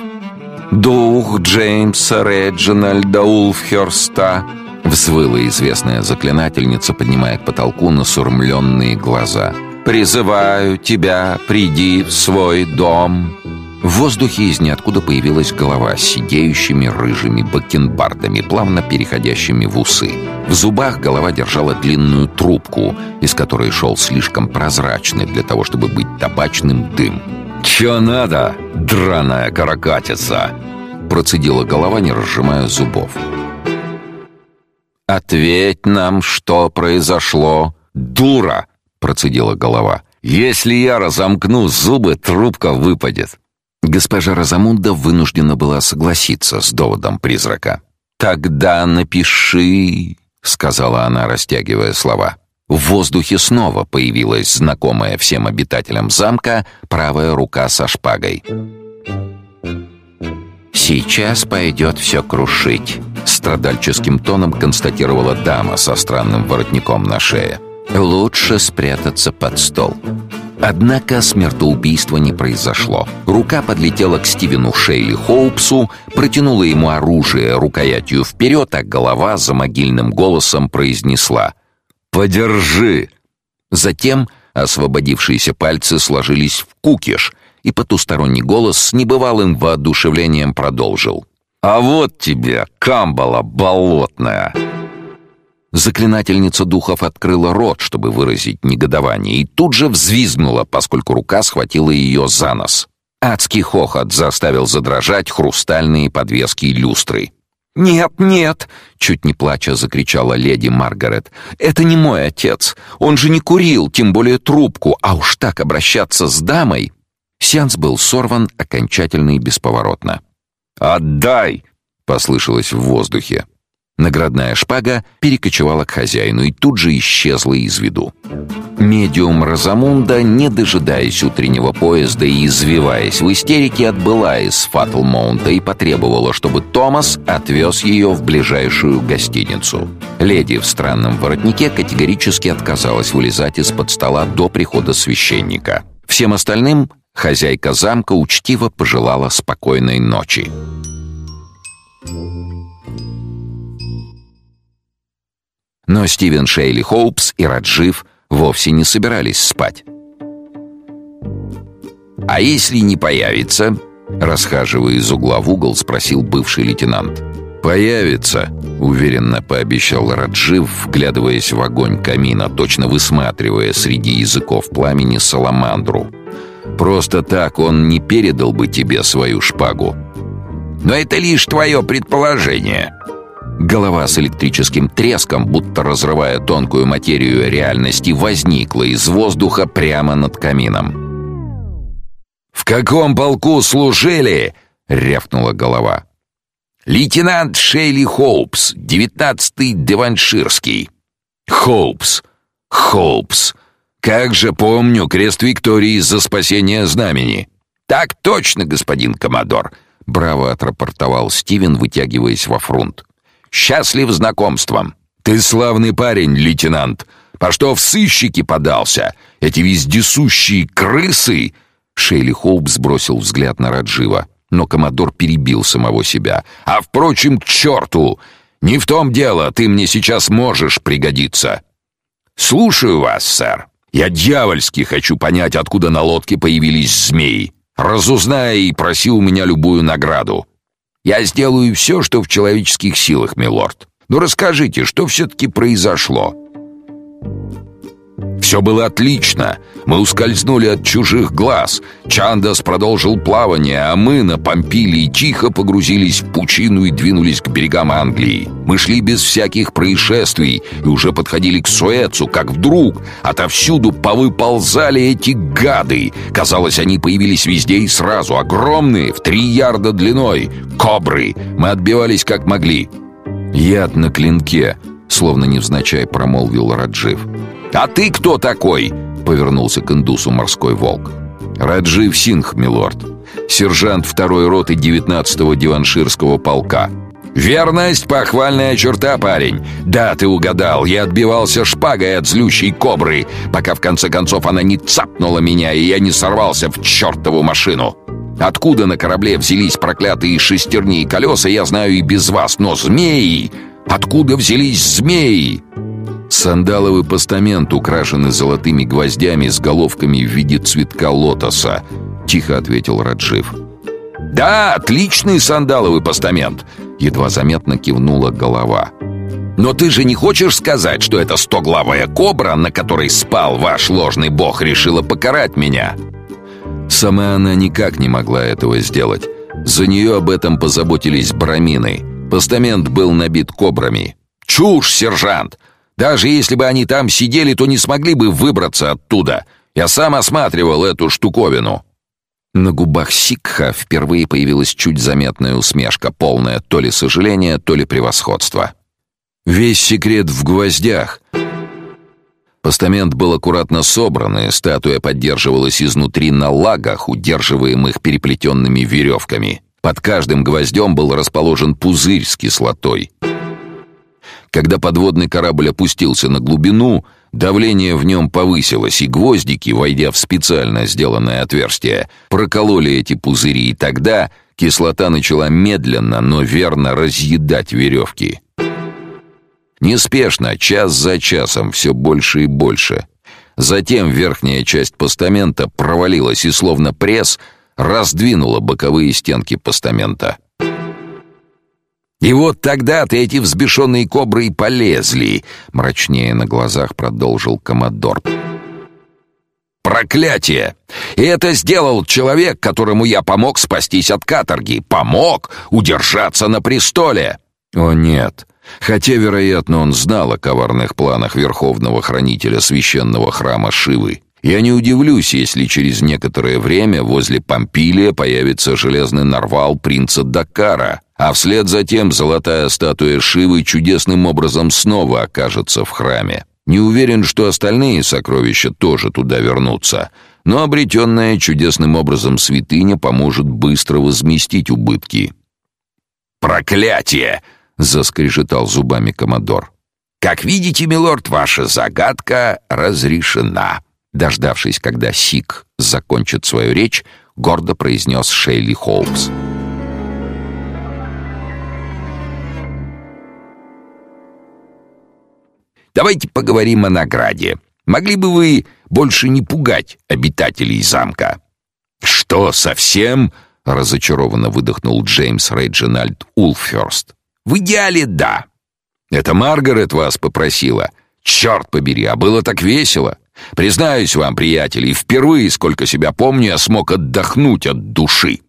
«Дух Джеймса Реджинальда Улфхерста!» Взвыла известная заклинательница, поднимая к потолку насурмленные глаза. «Призываю тебя, приди в свой дом!» В воздухе из ниоткуда появилась голова с сидеющими рыжими бакенбардами, плавно переходящими в усы. В зубах голова держала длинную трубку, из которой шел слишком прозрачный для того, чтобы быть табачным дым. «Чё надо, драная каракатица?» Процедила голова, не разжимая зубов. «Ответь нам, что произошло, дура!» Процедила голова. «Если я разомкну зубы, трубка выпадет. Госпожа Розамунда вынуждена была согласиться с доводом призрака. «Тогда напиши», — сказала она, растягивая слова. В воздухе снова появилась знакомая всем обитателям замка правая рука со шпагой. «Сейчас пойдет все крушить», — страдальческим тоном констатировала дама со странным воротником на шее. «Лучше спрятаться под стол». Однако смертоубийства не произошло. Рука подлетела к Стивену Шейли Хоупсу, протянула ему оружие рукоятью вперед, а голова за могильным голосом произнесла «Подержи!». Затем освободившиеся пальцы сложились в кукиш, и потусторонний голос с небывалым воодушевлением продолжил. «А вот тебе, камбала болотная!» Заклинательница духов открыла рот, чтобы выразить негодование, и тут же взвизгнула, поскольку рука схватила ее за нос. Адский хохот заставил задрожать хрустальные подвески люстры. «Нет, нет!» — чуть не плача закричала леди Маргарет. «Это не мой отец. Он же не курил, тем более трубку, а уж так обращаться с дамой!» Сеанс был сорван окончательно и бесповоротно. «Отдай!» — послышалось в воздухе. Наградная шпага перекочевала к хозяину и тут же исчезла из виду. Медиум Розамунда, не дожидаясь утреннего поезда и извиваясь в истерике, отбыла из Фаттлмоунта и потребовала, чтобы Томас отвез ее в ближайшую гостиницу. Леди в странном воротнике категорически отказалась вылезать из-под стола до прихода священника. Всем остальным хозяйка замка учтиво пожелала спокойной ночи. Но Стивен Шейли Хоупс и Раджив вовсе не собирались спать. «А если не появится?» Расхаживая из угла в угол, спросил бывший лейтенант. «Появится», — уверенно пообещал Раджив, вглядываясь в огонь камина, точно высматривая среди языков пламени саламандру. «Просто так он не передал бы тебе свою шпагу». «Но это лишь твое предположение», Голова с электрическим треском, будто разрывая тонкую материю реальности, возникла из воздуха прямо над камином. «В каком полку служили?» — рявкнула голова. «Лейтенант Шейли Хоупс, девятнадцатый Деванширский». «Хоупс! Хоупс! Как же помню крест Виктории за спасение знамени!» «Так точно, господин коммодор!» — браво отрапортовал Стивен, вытягиваясь во фронт. Счастлив знакомством. Ты славный парень, лейтенант. Почто в сыщики подался? Эти вездесущие крысы!» Шейли Хоуп сбросил взгляд на Раджива, но коммодор перебил самого себя. «А впрочем, к черту! Не в том дело, ты мне сейчас можешь пригодиться!» «Слушаю вас, сэр. Я дьявольски хочу понять, откуда на лодке появились змеи. Разузнай и проси у меня любую награду. Я сделаю все, что в человеческих силах, милорд. Но расскажите, что все-таки произошло?» Все было отлично. Мы ускользнули от чужих глаз. Чандас продолжил плавание, а мы на Помпилии тихо погрузились в пучину и двинулись к берегам Англии. Мы шли без всяких происшествий и уже подходили к Суэцу, как вдруг отовсюду повыползали эти гады. Казалось, они появились везде и сразу, огромные, в три ярда длиной. Кобры. Мы отбивались как могли. «Яд на клинке», — словно невзначай промолвил Раджив. «А ты кто такой?» — повернулся к индусу морской волк. «Раджив Сингх, милорд. Сержант второй роты 19-го диванширского полка». «Верность — похвальная черта, парень. Да, ты угадал, я отбивался шпагой от злющей кобры, пока в конце концов она не цапнула меня, и я не сорвался в чертову машину. Откуда на корабле взялись проклятые шестерни и колеса, я знаю и без вас, но змеи... Откуда взялись змеи?» Сандаловый постамент, украшенный золотыми гвоздями с головками в виде цветка лотоса, тихо ответил Раджив. Да, отличный сандаловый постамент, едва заметно кивнула голова. Но ты же не хочешь сказать, что эта стоглавая кобра, на которой спал ваш ложный бог, решила покарать меня? Сама она никак не могла этого сделать. За нее об этом позаботились брамины. Постамент был набит кобрами. Чушь, сержант! Даже если бы они там сидели, то не смогли бы выбраться оттуда. Я сам осматривал эту штуковину». На губах Сикха впервые появилась чуть заметная усмешка, полная то ли сожаления, то ли превосходства. «Весь секрет в гвоздях». Постамент был аккуратно собран, и статуя поддерживалась изнутри на лагах, удерживаемых переплетенными веревками. Под каждым гвоздем был расположен пузырь с кислотой. Когда подводный корабль опустился на глубину, давление в нем повысилось, и гвоздики, войдя в специально сделанное отверстие, прокололи эти пузыри, и тогда кислота начала медленно, но верно разъедать веревки. Неспешно, час за часом, все больше и больше. Затем верхняя часть постамента провалилась и, словно пресс, раздвинула боковые стенки постамента. И вот тогда-то эти взбешенные кобры и полезли, мрачнее на глазах продолжил коммодор. Проклятие! И это сделал человек, которому я помог спастись от каторги, помог удержаться на престоле. О нет, хотя, вероятно, он знал о коварных планах верховного хранителя священного храма Шивы. Я не удивлюсь, если через некоторое время возле Помпилия появится железный нарвал принца Дакара, а вслед за тем золотая статуя Шивы чудесным образом снова окажется в храме. Не уверен, что остальные сокровища тоже туда вернутся, но обретенная чудесным образом святыня поможет быстро возместить убытки. «Проклятие!» — заскрежетал зубами Комодор. «Как видите, милорд, ваша загадка разрешена». Дождавшись, когда Сик закончит свою речь, гордо произнес Шейли Холмс. Давайте поговорим о награде. Могли бы вы больше не пугать обитателей замка? Что, совсем? разочарованно выдохнул Джеймс Реджинальд Улферст. В идеале да. Это Маргарет вас попросила. Черт побери, а было так весело. Признаюсь вам, приятели, впервые, сколько себя помню, я смог отдохнуть от души.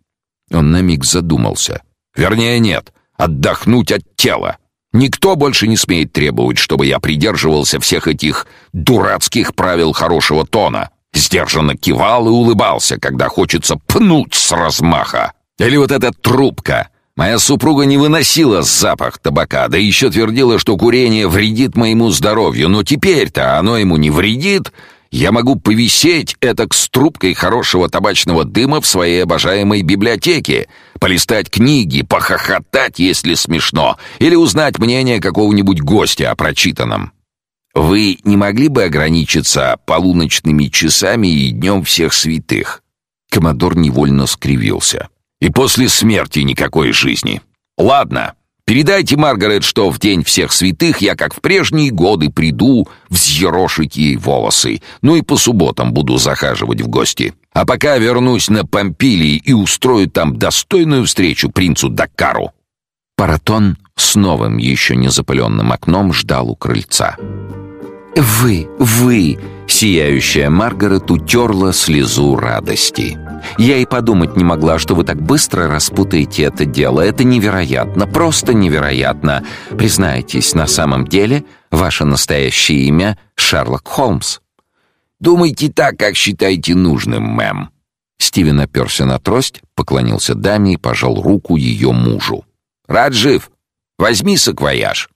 Он на миг задумался. Вернее, нет, отдохнуть от тела. Никто больше не смеет требовать, чтобы я придерживался всех этих дурацких правил хорошего тона. Сдержанно кивал и улыбался, когда хочется пнуть с размаха. Или вот эта трубка. Моя супруга не выносила запах табака, да еще твердила, что курение вредит моему здоровью. Но теперь-то оно ему не вредит. Я могу повисеть это с трубкой хорошего табачного дыма в своей обожаемой библиотеке, полистать книги, похохотать, если смешно, или узнать мнение какого-нибудь гостя о прочитанном. Вы не могли бы ограничиться полуночными часами и днем всех святых? Комодор невольно скривился. И после смерти никакой жизни. Ладно, передайте Маргарет, что в день всех святых я, как в прежние годы, приду взъерошить ей волосы, ну и по субботам буду захаживать в гости. А пока вернусь на Помпилии и устрою там достойную встречу принцу Дакару. Паратон с новым, еще не запыленным окном ждал у крыльца. «Вы, вы!» — сияющая Маргарет утерла слезу радости. «Я и подумать не могла, что вы так быстро распутаете это дело. Это невероятно, просто невероятно. Признайтесь, на самом деле ваше настоящее имя — Шерлок Холмс». «Думайте так, как считаете нужным, мэм». Стивен оперся на трость, поклонился даме и пожал руку ее мужу. «Раджив, возьми саквояж».